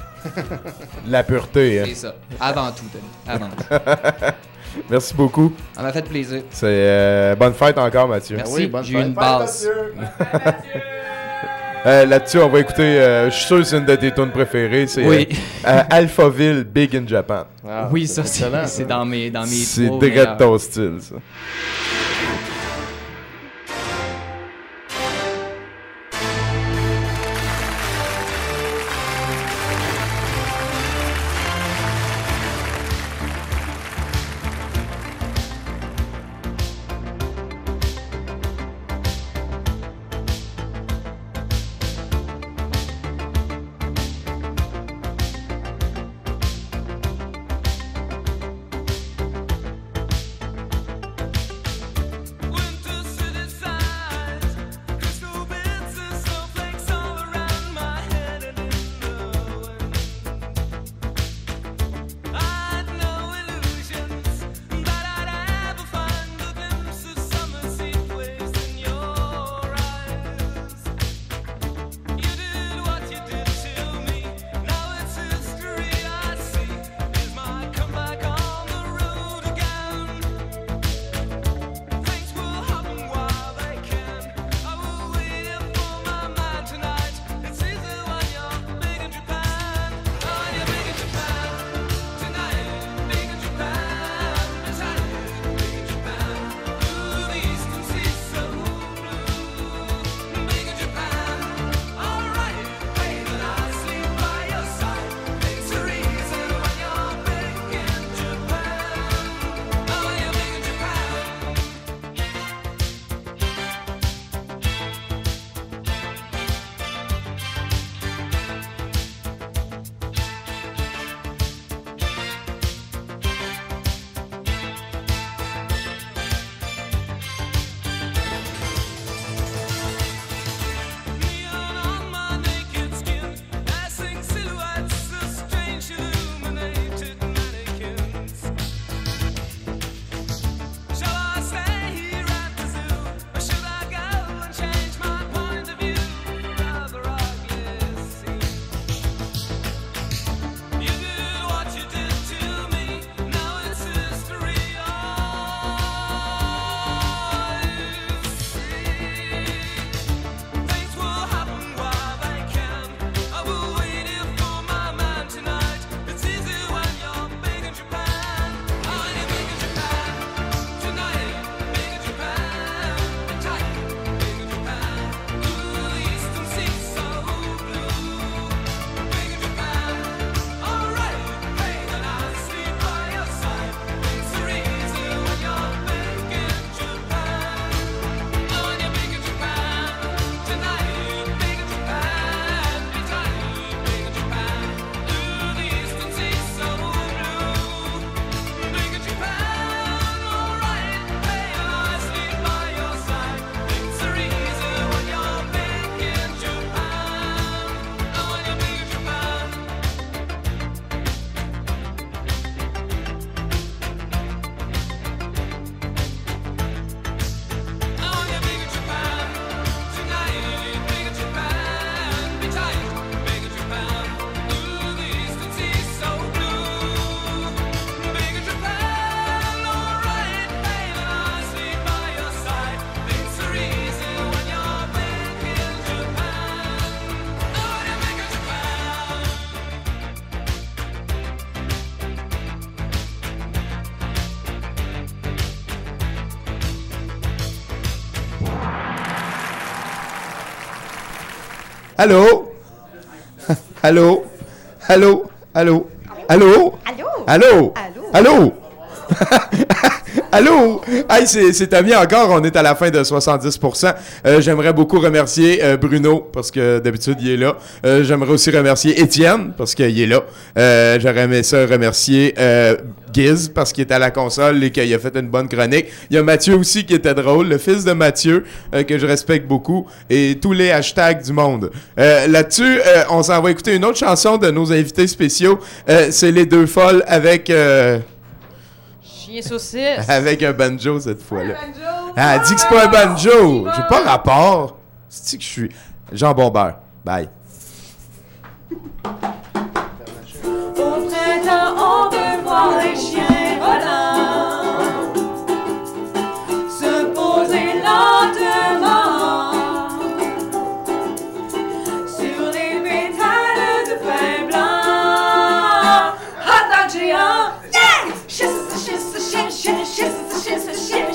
La pureté, hein? C'est ça. Avant tout, Tommy. Avant tout. Merci beaucoup. Ça m'a fait plaisir. C'est euh, bonne fête encore, Mathieu. Merci, Oui, bonne j'ai eu une base. Euh, Là-dessus, on va écouter. euh, je suis sûr que c'est une de tes tunes préférées. C'est Oui. euh, euh, Alphaville Big in Japan. oui, ça, c'est c'est dans mes, dans mes C'est direct ton style, ça. Allô? Allô? Allô? Allô? Allô? Allô? Allô? Allô? Allô? Hey, c'est Tammy encore, on est à la fin de 70%. Euh, J'aimerais beaucoup remercier euh, Bruno, parce que d'habitude il est là. Euh, J'aimerais aussi remercier Étienne, parce qu'il est là. Euh, J'aurais aimé ça remercier euh, Giz, parce qu'il est à la console et qu'il a fait une bonne chronique. Il y a Mathieu aussi qui était drôle, le fils de Mathieu, euh, que je respecte beaucoup, et tous les hashtags du monde. Là-dessus, on s'en va écouter une autre chanson de nos invités spéciaux. C'est Les Deux Folles avec... Chien saucisse. avec un banjo cette fois-là. Ah, elle dit que c'est pas un banjo. J'ai pas rapport. C'est que je suis Jean Bombeur. Bye. Au printemps, on veut voir les chiens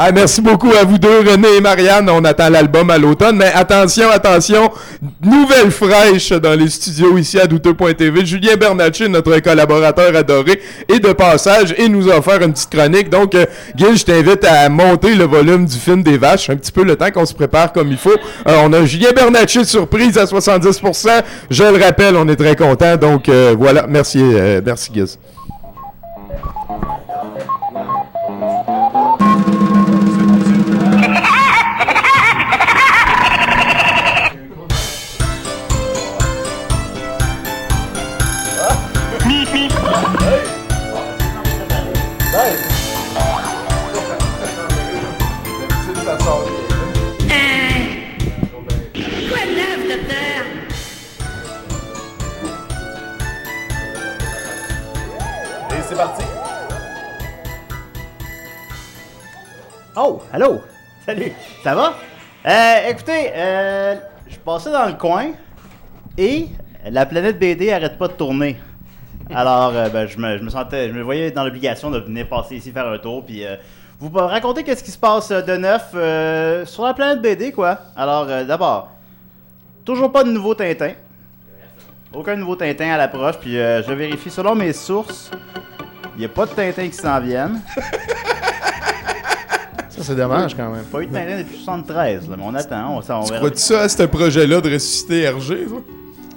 Ah, merci beaucoup à vous deux, René et Marianne. On attend l'album à l'automne. Mais attention, attention, nouvelle fraîche dans les studios ici à douteux.tv. Julien Bernatchez, notre collaborateur adoré, est de passage et nous a offert une petite chronique. Donc, euh, je t'invite à monter le volume du film des vaches un petit peu le temps qu'on se prépare comme il faut. Euh, on a Julien Bernatchez surprise à 70%. Je le rappelle, on est très content. Donc, euh, voilà. Merci, euh, merci, Giz. Oh, allô? Salut, ça va? Euh, écoutez, euh, je passais dans le coin et la planète BD arrête pas de tourner. Alors, euh, ben, je, me, je me sentais, je me voyais dans l'obligation de venir passer ici faire un tour, puis vous raconter qu'est-ce qui se passe de neuf sur la planète BD, quoi. Alors, d'abord, toujours pas de nouveau Tintin. Aucun nouveau Tintin à l'approche, puis je vérifie selon mes sources, il n'y a pas de Tintin qui s'en viennent. Ça, c'est dommage quand même. Pas eu de Tintin depuis 73, là, mais on attend. On, on Tu verra. crois-tu ça à ce projet-là de ressusciter RG, ça?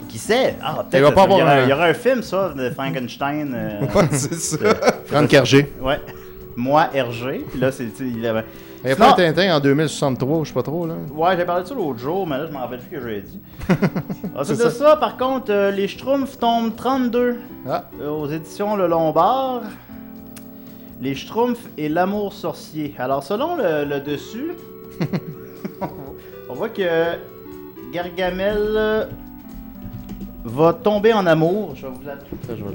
Qui sait? Ah, Il peut-être. va pas Il y, avoir aura- un- il y aura un film, ça, de Frankenstein. euh, Ouais, c'est ça. de- Franck Hergé. Ouais. Moi, Hergé. Puis là, c'est. Il avait... Il y a Sinon- pas un Tintin en 2063, je sais pas trop, là. Ouais, j'ai parlé de ça l'autre jour, mais là, je m'en rappelle plus que j'ai dit. Ensuite C'est de ça. ça, par contre, euh, les Schtroumpfs tombent 32 Ah. euh, aux éditions Le Lombard. Les Schtroumpfs et l'amour sorcier. Alors, selon le, le dessus, on voit que Gargamel va tomber en amour. Je vais vous la... Ça, je vais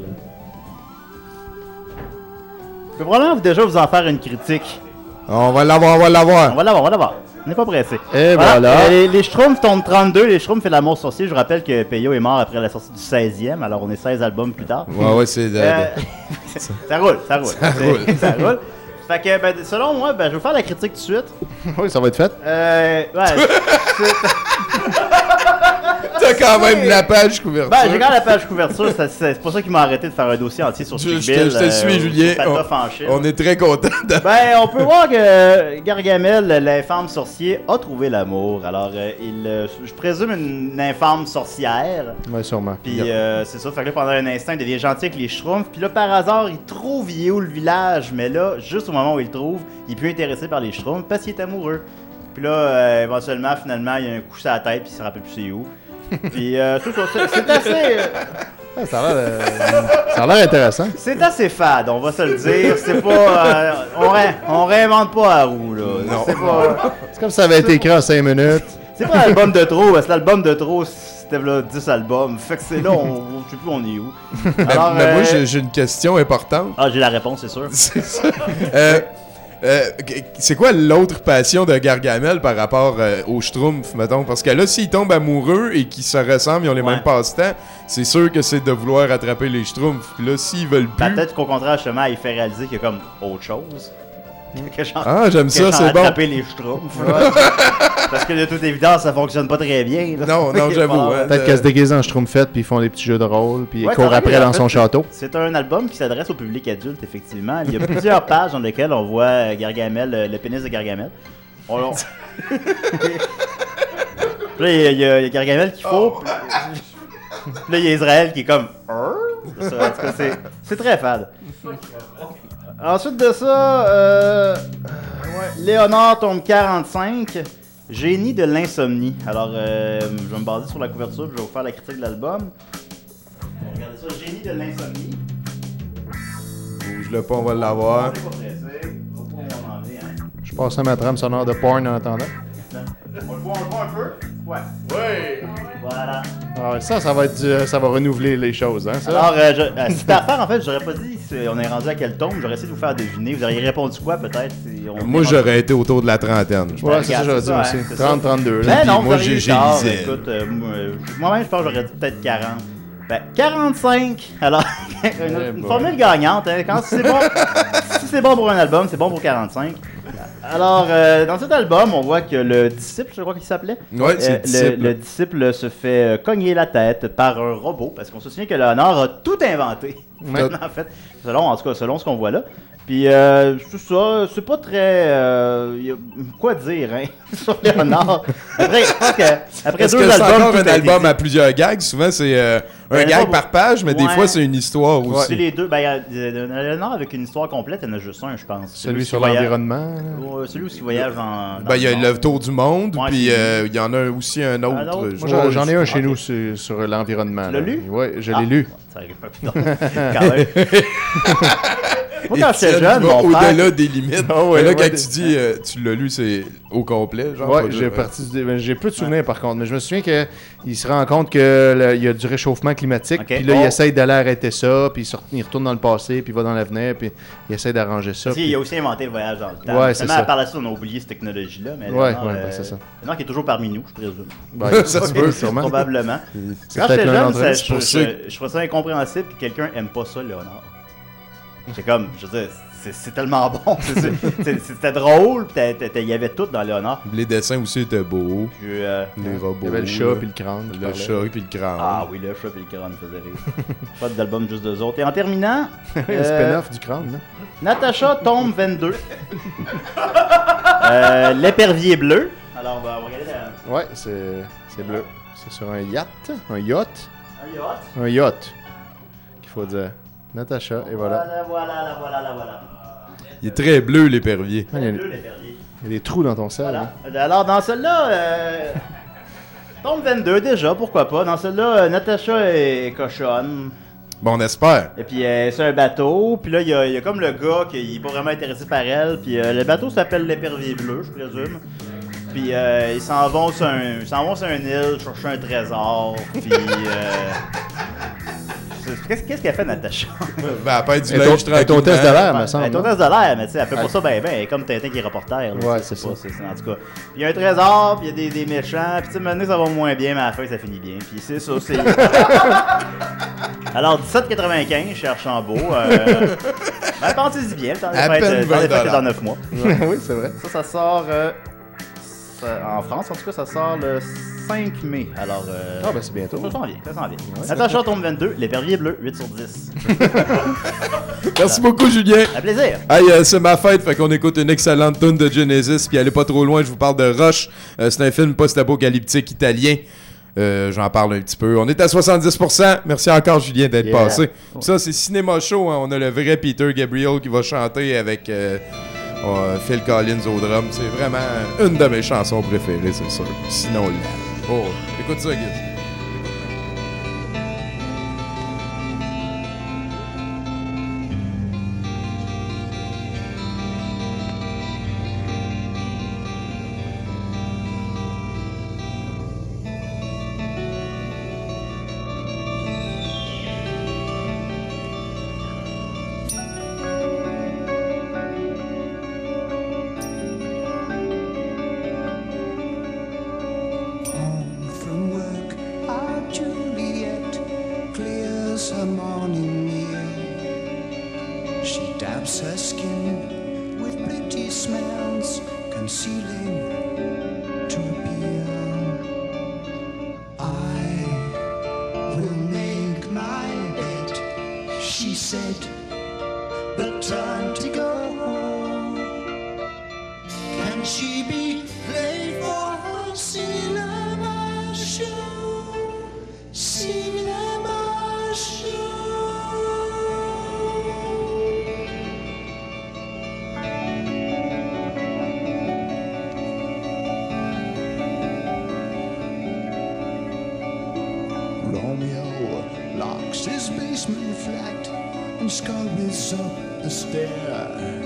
Je peux probablement vous- déjà vous en faire une critique. On va l'avoir, on va l'avoir. On va l'avoir, on va l'avoir. On n'est pas pressé. Et voilà. Euh, les, les Schtroumpfs tombent 32. Les Schtroumpfs fait l'amour sorcier. Je vous rappelle que Peyo est mort après la sortie du 16e. Alors on est 16 albums plus tard. Ouais, ouais, c'est. Euh, ça roule, ça roule. Ça roule. ça roule. Fait que, ben, selon moi, ben, je vais faire la critique tout de suite. oui, ça va être fait. Euh, ouais. T'as quand même la page couverture. Ben, j'ai quand même la page couverture. c'est- C'est c'est pour ça qu'ils m'ont arrêté de faire un dossier entier sur Je, je je te euh, suis, ou Julien. On, on est très content. de- Ben, on peut voir que Gargamel, l'infâme sorcier, a trouvé l'amour. Alors, euh, il, euh, je présume une infâme sorcière. Ouais, sûrement. Puis euh, c'est ça, fait que là, pendant un instant, il devient gentil avec les schtroumpfs. Puis là, par hasard, il trouve il est où le village? Mais là, juste au moment où il le trouve, il est plus intéressé par les schtroumpfs parce qu'il est amoureux. Puis là, euh, éventuellement, finalement, il y a un coup sur la tête, puis il se rappelle plus c'est où. Puis euh, c'est ça, c'est- c'est assez... euh, ça a l'air euh, ça a l'air intéressant. C'est assez fade, on va se le dire. C'est pas. euh, on, ré- on réinvente pas la roue, là. C'est pas. C'est comme si ça avait été écrit en 5 minutes. C'est pas l'album de trop, parce que l'album de trop, c'était là 10 albums. Fait que c'est là, on, je sais plus on est où. Mais, Alors, mais moi, euh, j'ai j'ai une question importante. Ah, j'ai la réponse, c'est sûr. C'est ça. Euh, euh, c'est quoi l'autre passion de Gargamel par rapport euh, aux Schtroumpfs, mettons? Parce que là, s'ils tombent amoureux et qu'ils se ressemblent, ils ont les Ouais. mêmes passe-temps, c'est sûr que c'est de vouloir attraper les Schtroumpfs. Puis là, s'ils veulent plus... Ben, Peut-être qu'au contraire, justement, il fait réaliser qu'il y a comme autre chose. Que genre- Ah, j'aime ça, c'est bon. attraper les schtroumpfs. Parce que de toute évidence, ça fonctionne pas très bien. là. Non, non, j'avoue, hein. Peut-être qu'elle se déguise en schtroumpfette, puis ils font des petits jeux de rôle, puis ils Ouais, courent après dans son château. C'est un album qui s'adresse au public adulte, effectivement. Il y a plusieurs pages dans lesquelles on voit euh, Gargamel, le pénis de Gargamel. On- Puis là, il y, a- il y a Gargamel qu'il faut. Puis puis là, il y a Israël qui est comme. Ça, en tout cas, c'est- c'est très fade. Ensuite de ça, euh, ouais, Léonard tombe 45. Génie de l'insomnie. Alors, euh, je vais me baser sur la couverture, puis je vais vous faire la critique de l'album. Regardez ça, génie de l'insomnie. Bouge-le pas, on va l'avoir. Je passe à ma trame sonore de porn en attendant. On le voit, on le voit un peu? Ouais. Oui! Voilà. Ah ouais, ça, ça va, être, du- ça va renouveler les choses, hein, ça? Alors, euh, je, euh, si c'était à faire, en fait, j'aurais pas dit si on est rendu à quel tombe. J'aurais essayé de vous faire deviner. Vous auriez répondu quoi, peut-être? si on- Moi, j'aurais été autour de la trentaine. je Ouais, pense. c'est ça, j'aurais dit aussi. c'est 30, ça. 32. là. Ben Puis non, moi, vous auriez j'ai- eu j'ai tort. Écoute, euh, moi, euh, moi-même, je pense que j'aurais dit peut-être 40. Ben, 45! Alors, une, une formule gagnante. Hein, quand c'est bon, si c'est bon pour un album, c'est bon pour 45. Alors, euh, dans cet album, on voit que le disciple, je crois qu'il s'appelait, Ouais, c'est le le, disciple. le disciple se fait euh, cogner la tête par un robot, parce qu'on se souvient que Léonard a tout inventé. Ouais. en fait, selon, en tout cas, selon ce qu'on voit là. Puis, euh, c'est ça, c'est pas très. euh, y a- quoi dire, hein, sur Léonard. Après, je pense que, après deux que c'est albums. encore tout un album à plusieurs gags? Souvent, c'est euh, un Ben, gag par page, mais des Ouais. fois, c'est une histoire C'est aussi. les deux. Ben, y a- euh, Léonard avec une histoire complète, il y en a juste un, je pense. Celui sur voyage- l'environnement, Ouais, Celui où il voyage en. Ben, il y a le tour du monde, Ouais, puis c'est- euh, il y en a aussi un autre. Un autre? je Moi, j'en- ai un chez nous sur, sur l'environnement. Tu l'as lu? Ouais, je Ah, l'ai lu. ça arrive pas plus Quand même. Moi, quand j'étais jeune, mon au-delà des limites. Ah ouais, Mais là, ouais, quand des- tu dis euh, tu l'as lu, c'est au complet, genre. Ouais, pas j'ai ben, j'ai peu de souvenirs par contre, mais je me souviens qu'il se rend compte qu'il y a du réchauffement climatique, puis là Oh. il essaye d'aller arrêter ça, puis il, sort- il retourne dans le passé, puis il va dans l'avenir, puis il essaye d'arranger ça. Puis- a aussi inventé le voyage dans le temps. Ouais, c'est ça. Par la suite, on a oublié cette technologie-là. Mais Ouais, ouais, euh, ben, c'est ça. Qui est toujours parmi nous, je présume. Ben, ça se peut, sûrement. Probablement. C'est Quand j'étais jeune, je, trouvais ça incompréhensible que quelqu'un aime pas ça, Léonard. C'est comme, je veux dire, c'est- tellement bon. C'était drôle, il y avait tout dans Léonard. Les dessins aussi étaient beaux. Puis, euh, Les robots. Il y avait le chat puis le crâne, Le chat puis le crâne. Ah oui, le chat et le crâne faisait rire. Pas d'album juste deux autres. Et en terminant, Le euh, spin-off du crâne, là. Natacha tombe 22. euh, L'épervier bleu. Alors, on va regarder la... Ouais, c'est c'est bleu. C'est sur un yacht, un yacht, Un yacht. un yacht, qu'il faut dire. Natacha, et voilà. Voilà, voilà, la voilà, la voilà. Il est très bleu, l'épervier. Ah, il, y a, Bleu, l'épervier. il y a des trous dans ton sel. Voilà. hein. Alors, dans celle-là, euh, tombe 22 déjà, pourquoi pas. Dans celle-là, euh, Natacha est cochonne. Bon, on espère. Et puis, euh, c'est un bateau. Puis là, il y, a- il y a comme le gars qui est pas vraiment intéressé par elle. Puis euh, le bateau s'appelle l'épervier bleu, je présume. Puis euh, ils s'en vont sur un, ils vont sur une île chercher un trésor. Puis euh, Qu'est-ce qu'elle fait, Natacha? Ben, elle pète du Elle est linge au- elle est hôtesse de l'air, me semble. Elle est hôtesse de l'air, mais tu sais, elle fait pas ça bien, bien. Elle est comme Tintin qui est reporter. là, Ouais, c'est pas, c'est En tout cas, il y a un trésor, puis il y a des, des méchants, puis tu sais, maintenant ça va moins bien, mais à la fin ça finit bien. Puis c'est ça, c'est. Alors, 17,95 chez Archambault. Euh... ben, pensez-y bien, euh, 20 fêtes est dans 9 mois. oui, c'est vrai. Ça, ça sort. euh, ça- en France, en tout cas, ça sort le 5 mai. Alors. euh, Ah, ben, c'est bientôt. Ça s'en vient, ça s'en vient. Ouais. Natacha tombe 22, l'épervier bleu, 8 sur 10. Merci beaucoup, Julien. À plaisir. Hey, euh, c'est ma fête, fait qu'on écoute une excellente tune de Genesis, puis allez pas trop loin, je vous parle de Rush. Euh, c'est un film post-apocalyptique italien. Euh, J'en parle un petit peu. On est à 70%. Merci encore, Julien, d'être Yeah. passé. Puis ça, c'est Cinéma Show. hein. On a le vrai Peter Gabriel qui va chanter avec euh, euh, Phil Collins au drum. C'est vraiment une de mes chansons préférées, c'est sûr. Sinon, là. Oh, écoute ça, Guy. She be late for her cinema show? Cinema show. Romeo locks his basement flat and scurries up the stair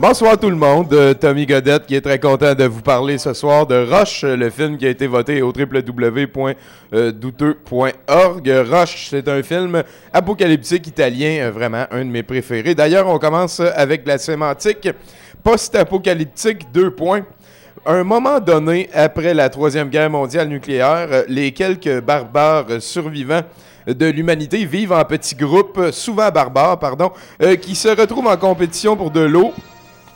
Bonsoir tout le monde, Euh, Tommy Godette qui est très content de vous parler ce soir de euh, le film qui a été voté au www.douteux.org. Rush, c'est un film apocalyptique italien, euh, vraiment un de mes préférés. D'ailleurs, on commence avec la sémantique post-apocalyptique, deux points. Un moment donné, après la Troisième Guerre mondiale nucléaire, euh, les quelques barbares euh, survivants de l'humanité vivent en petits groupes, euh, souvent barbares, pardon, euh, qui se retrouvent en compétition pour de l'eau,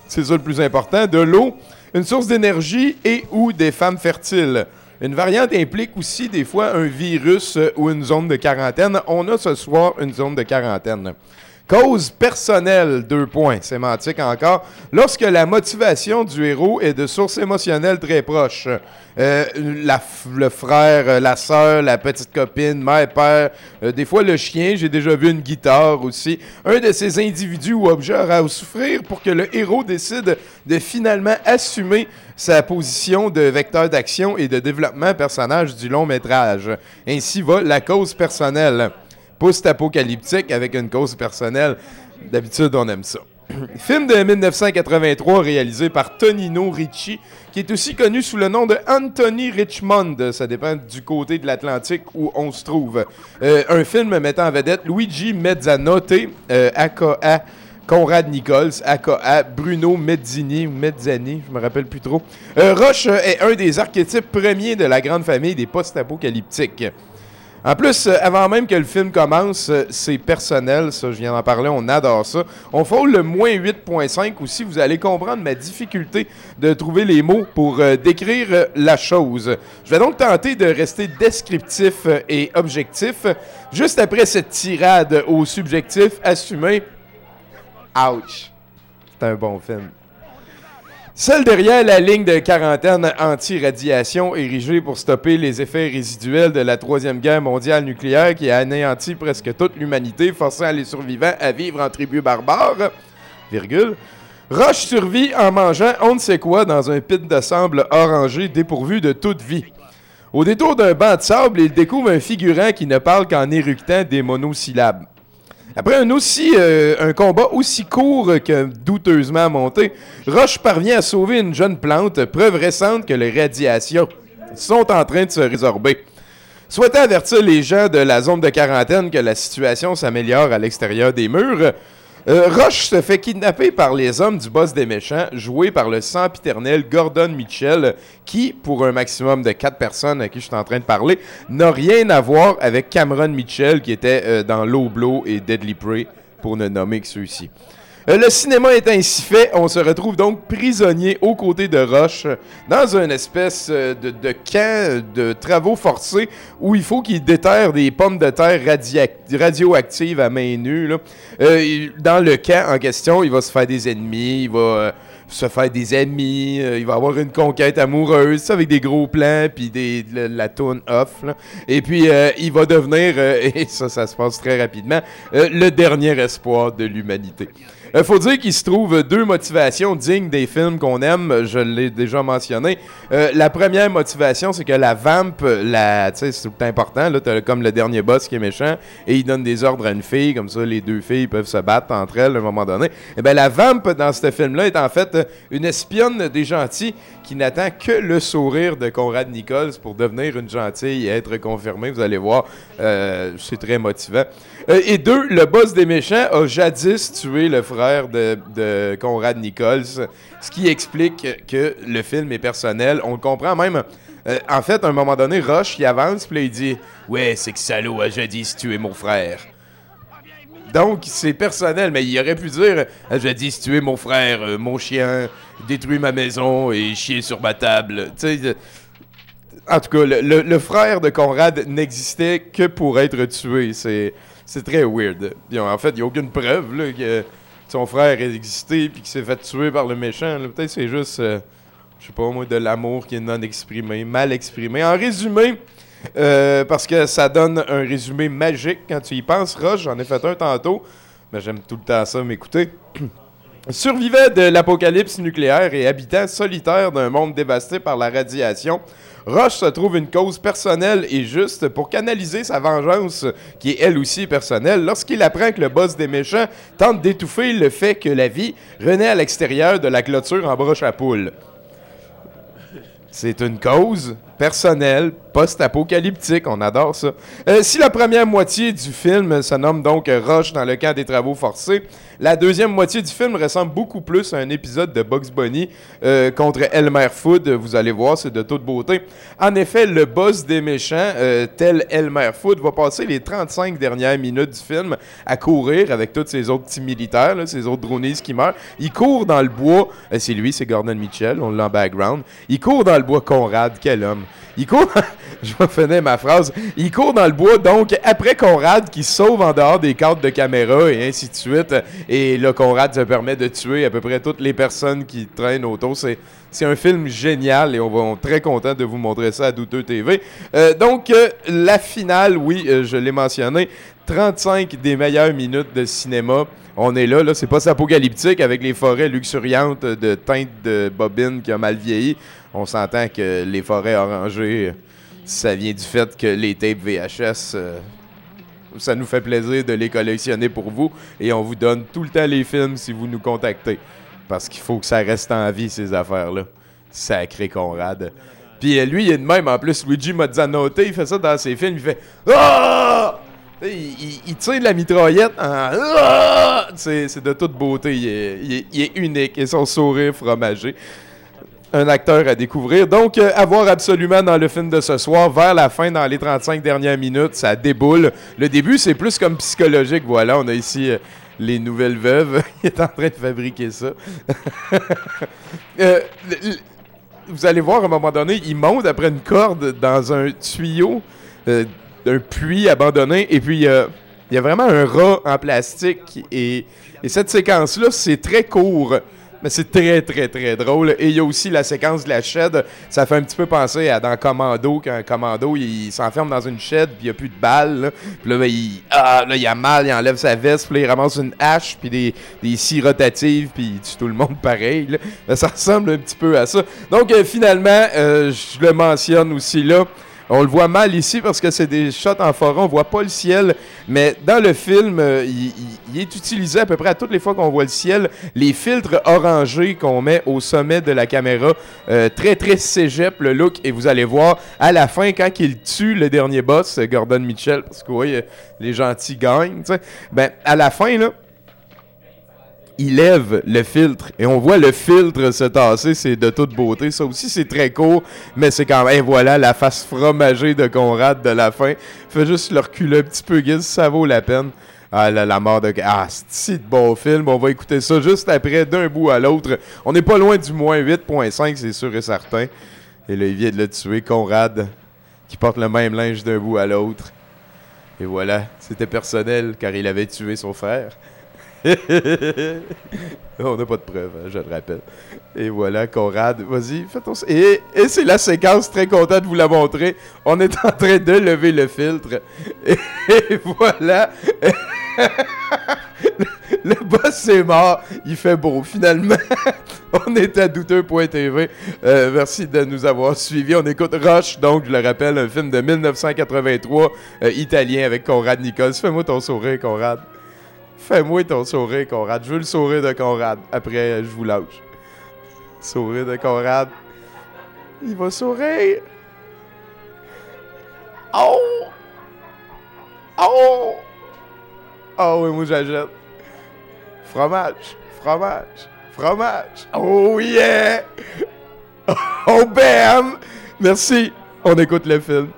c'est ça le plus important, de l'eau, une source d'énergie et ou des femmes fertiles. Une variante implique aussi des fois un virus ou une zone de quarantaine. On a ce soir une zone de quarantaine. Cause personnelle, deux points, sémantique encore, lorsque la motivation du héros est de sources émotionnelles très proches. Euh, la le frère, euh, la sœur, la petite copine, mère, père, euh, des fois le chien, j'ai déjà vu une guitare aussi. Un de ces individus ou objets aura à souffrir pour que le héros décide de finalement assumer sa position de vecteur d'action et de développement personnage du long métrage. Ainsi va la cause personnelle post-apocalyptique avec une cause personnelle. D'habitude, on aime ça. Film de 1983 réalisé par Tonino Ricci, qui est aussi connu sous le nom de Anthony Richmond. Ça dépend du côté de l'Atlantique où on se trouve. Euh, un film mettant en vedette Luigi Mezzanotte, euh, aka Conrad Nichols, aka Bruno Mezzini, ou Mezzani, je me rappelle plus trop. Euh, Roche euh, est un des archétypes premiers de la grande famille des post-apocalyptiques. En plus, euh, avant même que le film commence, euh, c'est personnel, ça, je viens d'en parler, on adore ça. On frôle le moins 8.5 aussi, vous allez comprendre ma difficulté de trouver les mots pour euh, décrire la chose. Je vais donc tenter de rester descriptif et objectif. Juste après cette tirade au subjectif assumé, ouch, c'est un bon film. Seul derrière la ligne de quarantaine anti-radiation érigée pour stopper les effets résiduels de la Troisième Guerre mondiale nucléaire qui a anéanti presque toute l'humanité, forçant les survivants à vivre en tribus barbares, virgule, Roche survit en mangeant on ne sait quoi dans un pit de sable orangé dépourvu de toute vie. Au détour d'un banc de sable, il découvre un figurant qui ne parle qu'en éructant des monosyllabes. Après euh, un combat aussi court que douteusement monté, Roche parvient à sauver une jeune plante, preuve récente que les radiations sont en train de se résorber. Souhaitant avertir les gens de la zone de quarantaine que la situation s'améliore à l'extérieur des murs, euh, Roche se fait kidnapper par les hommes du boss des méchants, joué par le sempiternel Gordon Mitchell, qui, pour un maximum de quatre personnes à qui je suis en train de parler, n'a rien à voir avec Cameron Mitchell, qui était euh, dans Low et Deadly Prey, pour ne nommer que ceux-ci. Euh, le cinéma est ainsi fait, on se retrouve donc prisonnier aux côtés de Roche dans une espèce euh, de, de camp de travaux forcés où il faut qu'il déterre des pommes de terre radioactives à main nue. là. Euh, dans le camp en question, il va se faire des ennemis, il va se faire des amis, il va avoir une conquête amoureuse, avec des gros plans, puis des, de la tune off. là. Et puis, il va devenir, et ça, ça se passe très rapidement, le dernier espoir de l'humanité. Il faut dire qu'il se trouve deux motivations dignes des films qu'on aime, je l'ai déjà mentionné. Euh, la première motivation, c'est que la vamp, la, c'est tout important, là, t'as comme le dernier boss qui est méchant, et il donne des ordres à une fille, comme ça les deux filles peuvent se battre entre elles à un moment donné. Et ben la vamp dans ce film-là est en fait euh, une espionne des gentils qui n'attend que le sourire de Conrad Nichols pour devenir une gentille et être confirmée. Vous allez voir, euh, c'est très motivant. Euh, et deux, le boss des méchants a jadis tué le frère de, Conrad Nichols, ce qui explique que le film est personnel. On le comprend même. euh, en fait, à un moment donné, Roche, il avance, puis il dit « Ouais, c'est que salaud a jadis tué mon frère. » Donc, c'est personnel, mais il aurait pu dire Jadis tué mon frère, euh, mon chien, détruit ma maison et chier sur ma table. En tout cas, le, le- le frère de Conrad n'existait que pour être tué. C'est, c'est très weird. Puis, en fait, il n'y a aucune preuve là, que son frère ait existé puis qu'il s'est fait tuer par le méchant. Peut-être c'est juste, euh, je sais pas moi, de l'amour qui est non exprimé, mal exprimé. En résumé, euh, parce que ça donne un résumé magique quand tu y penses. Roche, j'en ai fait un tantôt, mais j'aime tout le temps ça m'écouter. Survivant de l'apocalypse nucléaire et habitant solitaire d'un monde dévasté par la radiation, Roche se trouve une cause personnelle et juste pour canaliser sa vengeance, qui est elle aussi personnelle, lorsqu'il apprend que le boss des méchants tente d'étouffer le fait que la vie renaît à l'extérieur de la clôture en broche à poule. C'est une cause personnelle, post-apocalyptique, on adore ça. Euh, si la première moitié du film se nomme donc Roche dans le camp des travaux forcés, la deuxième moitié du film ressemble beaucoup plus à un épisode de Bugs Bunny euh, contre Elmer Food. Vous allez voir, c'est de toute beauté. En effet, le boss des méchants, euh, tel Elmer Food, va passer les 35 dernières minutes du film à courir avec tous ces autres petits militaires, là, ces autres dronies qui meurent. Il court dans le bois. Euh, c'est lui, c'est Gordon Mitchell, on l'a en background. Il court dans le bois Conrad, quel homme. Il court, je finir ma phrase. Il court dans le bois, donc après Conrad qui sauve en dehors des cadres de caméra et ainsi de suite. Et là, Conrad se permet de tuer à peu près toutes les personnes qui traînent autour. C'est, c'est un film génial et on va on est très content de vous montrer ça à Douteux TV. Euh, donc, euh, la finale, oui, euh, je l'ai mentionné. 35 des meilleures minutes de cinéma. On est là, là, c'est pas apocalyptique avec les forêts luxuriantes de teintes de bobine qui a mal vieilli. On s'entend que les forêts orangées, ça vient du fait que les tapes VHS, euh, ça nous fait plaisir de les collectionner pour vous et on vous donne tout le temps les films si vous nous contactez. Parce qu'il faut que ça reste en vie, ces affaires-là. Sacré Conrad. Puis euh, lui, il est de même. En plus, Luigi Mazzanotte, il fait ça dans ses films. Il fait Ah! Il, tire la mitraillette en Ah! C'est de toute beauté. Il est, est unique. Et son sourire fromagé. Un acteur à découvrir. Donc, euh, à voir absolument dans le film de ce soir. Vers la fin, dans les 35 dernières minutes, ça déboule. Le début, c'est plus comme psychologique. Voilà, on a ici euh, les nouvelles veuves. il est en train de fabriquer ça. Euh, vous allez voir, à un moment donné, il monte après une corde dans un tuyau euh, d'un puits abandonné. Et puis, il y a vraiment un rat en plastique. Et, et cette séquence-là, c'est très court. Mais c'est très, très, très drôle. Et il y a aussi la séquence de la shed. Ça fait un petit peu penser à dans Commando, quand Commando, il, s'enferme dans une shed, puis il n'y a plus de balles. Puis là, ben, il, ah, là, il a mal, il enlève sa veste, puis là, il ramasse une hache, puis des, des scies rotatives, puis il tue tout le monde pareil. là. Ça ressemble un petit peu à ça. Donc, euh, finalement, euh, je le mentionne aussi là. On le voit mal ici parce que c'est des shots en forêt, on voit pas le ciel, mais dans le film, euh, il, est utilisé à peu près à toutes les fois qu'on voit le ciel, les filtres orangés qu'on met au sommet de la caméra, euh, très très cégep le look, et vous allez voir à la fin quand il tue le dernier boss, Gordon Mitchell, parce que oui, les gentils gagnent, ben à la fin là, il lève le filtre et on voit le filtre se tasser, c'est de toute beauté. Ça aussi, c'est très court, mais c'est quand même, voilà, la face fromagée de Conrad de la fin. Fait juste le reculer un petit peu, Giz, ça vaut la peine. Ah, la, la mort de... Ah, c'est de bon film? On va écouter ça juste après, d'un bout à l'autre. On n'est pas loin du moins 8.5, c'est sûr et certain. Et là, il vient de le tuer, Conrad, qui porte le même linge d'un bout à l'autre. Et voilà, c'était personnel, car il avait tué son frère. On n'a pas de preuves, hein, je le rappelle. Et voilà, Conrad, vas-y, fais ton... Et, et c'est la séquence, très content de vous la montrer. On est en train de lever le filtre. Et, voilà. le boss est mort. Il fait beau, finalement. On est à douteux.tv. Euh, merci de nous avoir suivis. On écoute Rush, donc, je le rappelle, un film de 1983, euh, italien avec Conrad Nichols. Fais-moi ton sourire, Conrad. Fais-moi ton sourire, Conrad. Je veux le sourire de Conrad. Après, je vous lâche. Sourire de Conrad. Il va sourire. Oh! Oh! Oh oui, moi j'achète. Fromage, fromage, fromage. Oh yeah! Oh bam! Merci. On écoute le film.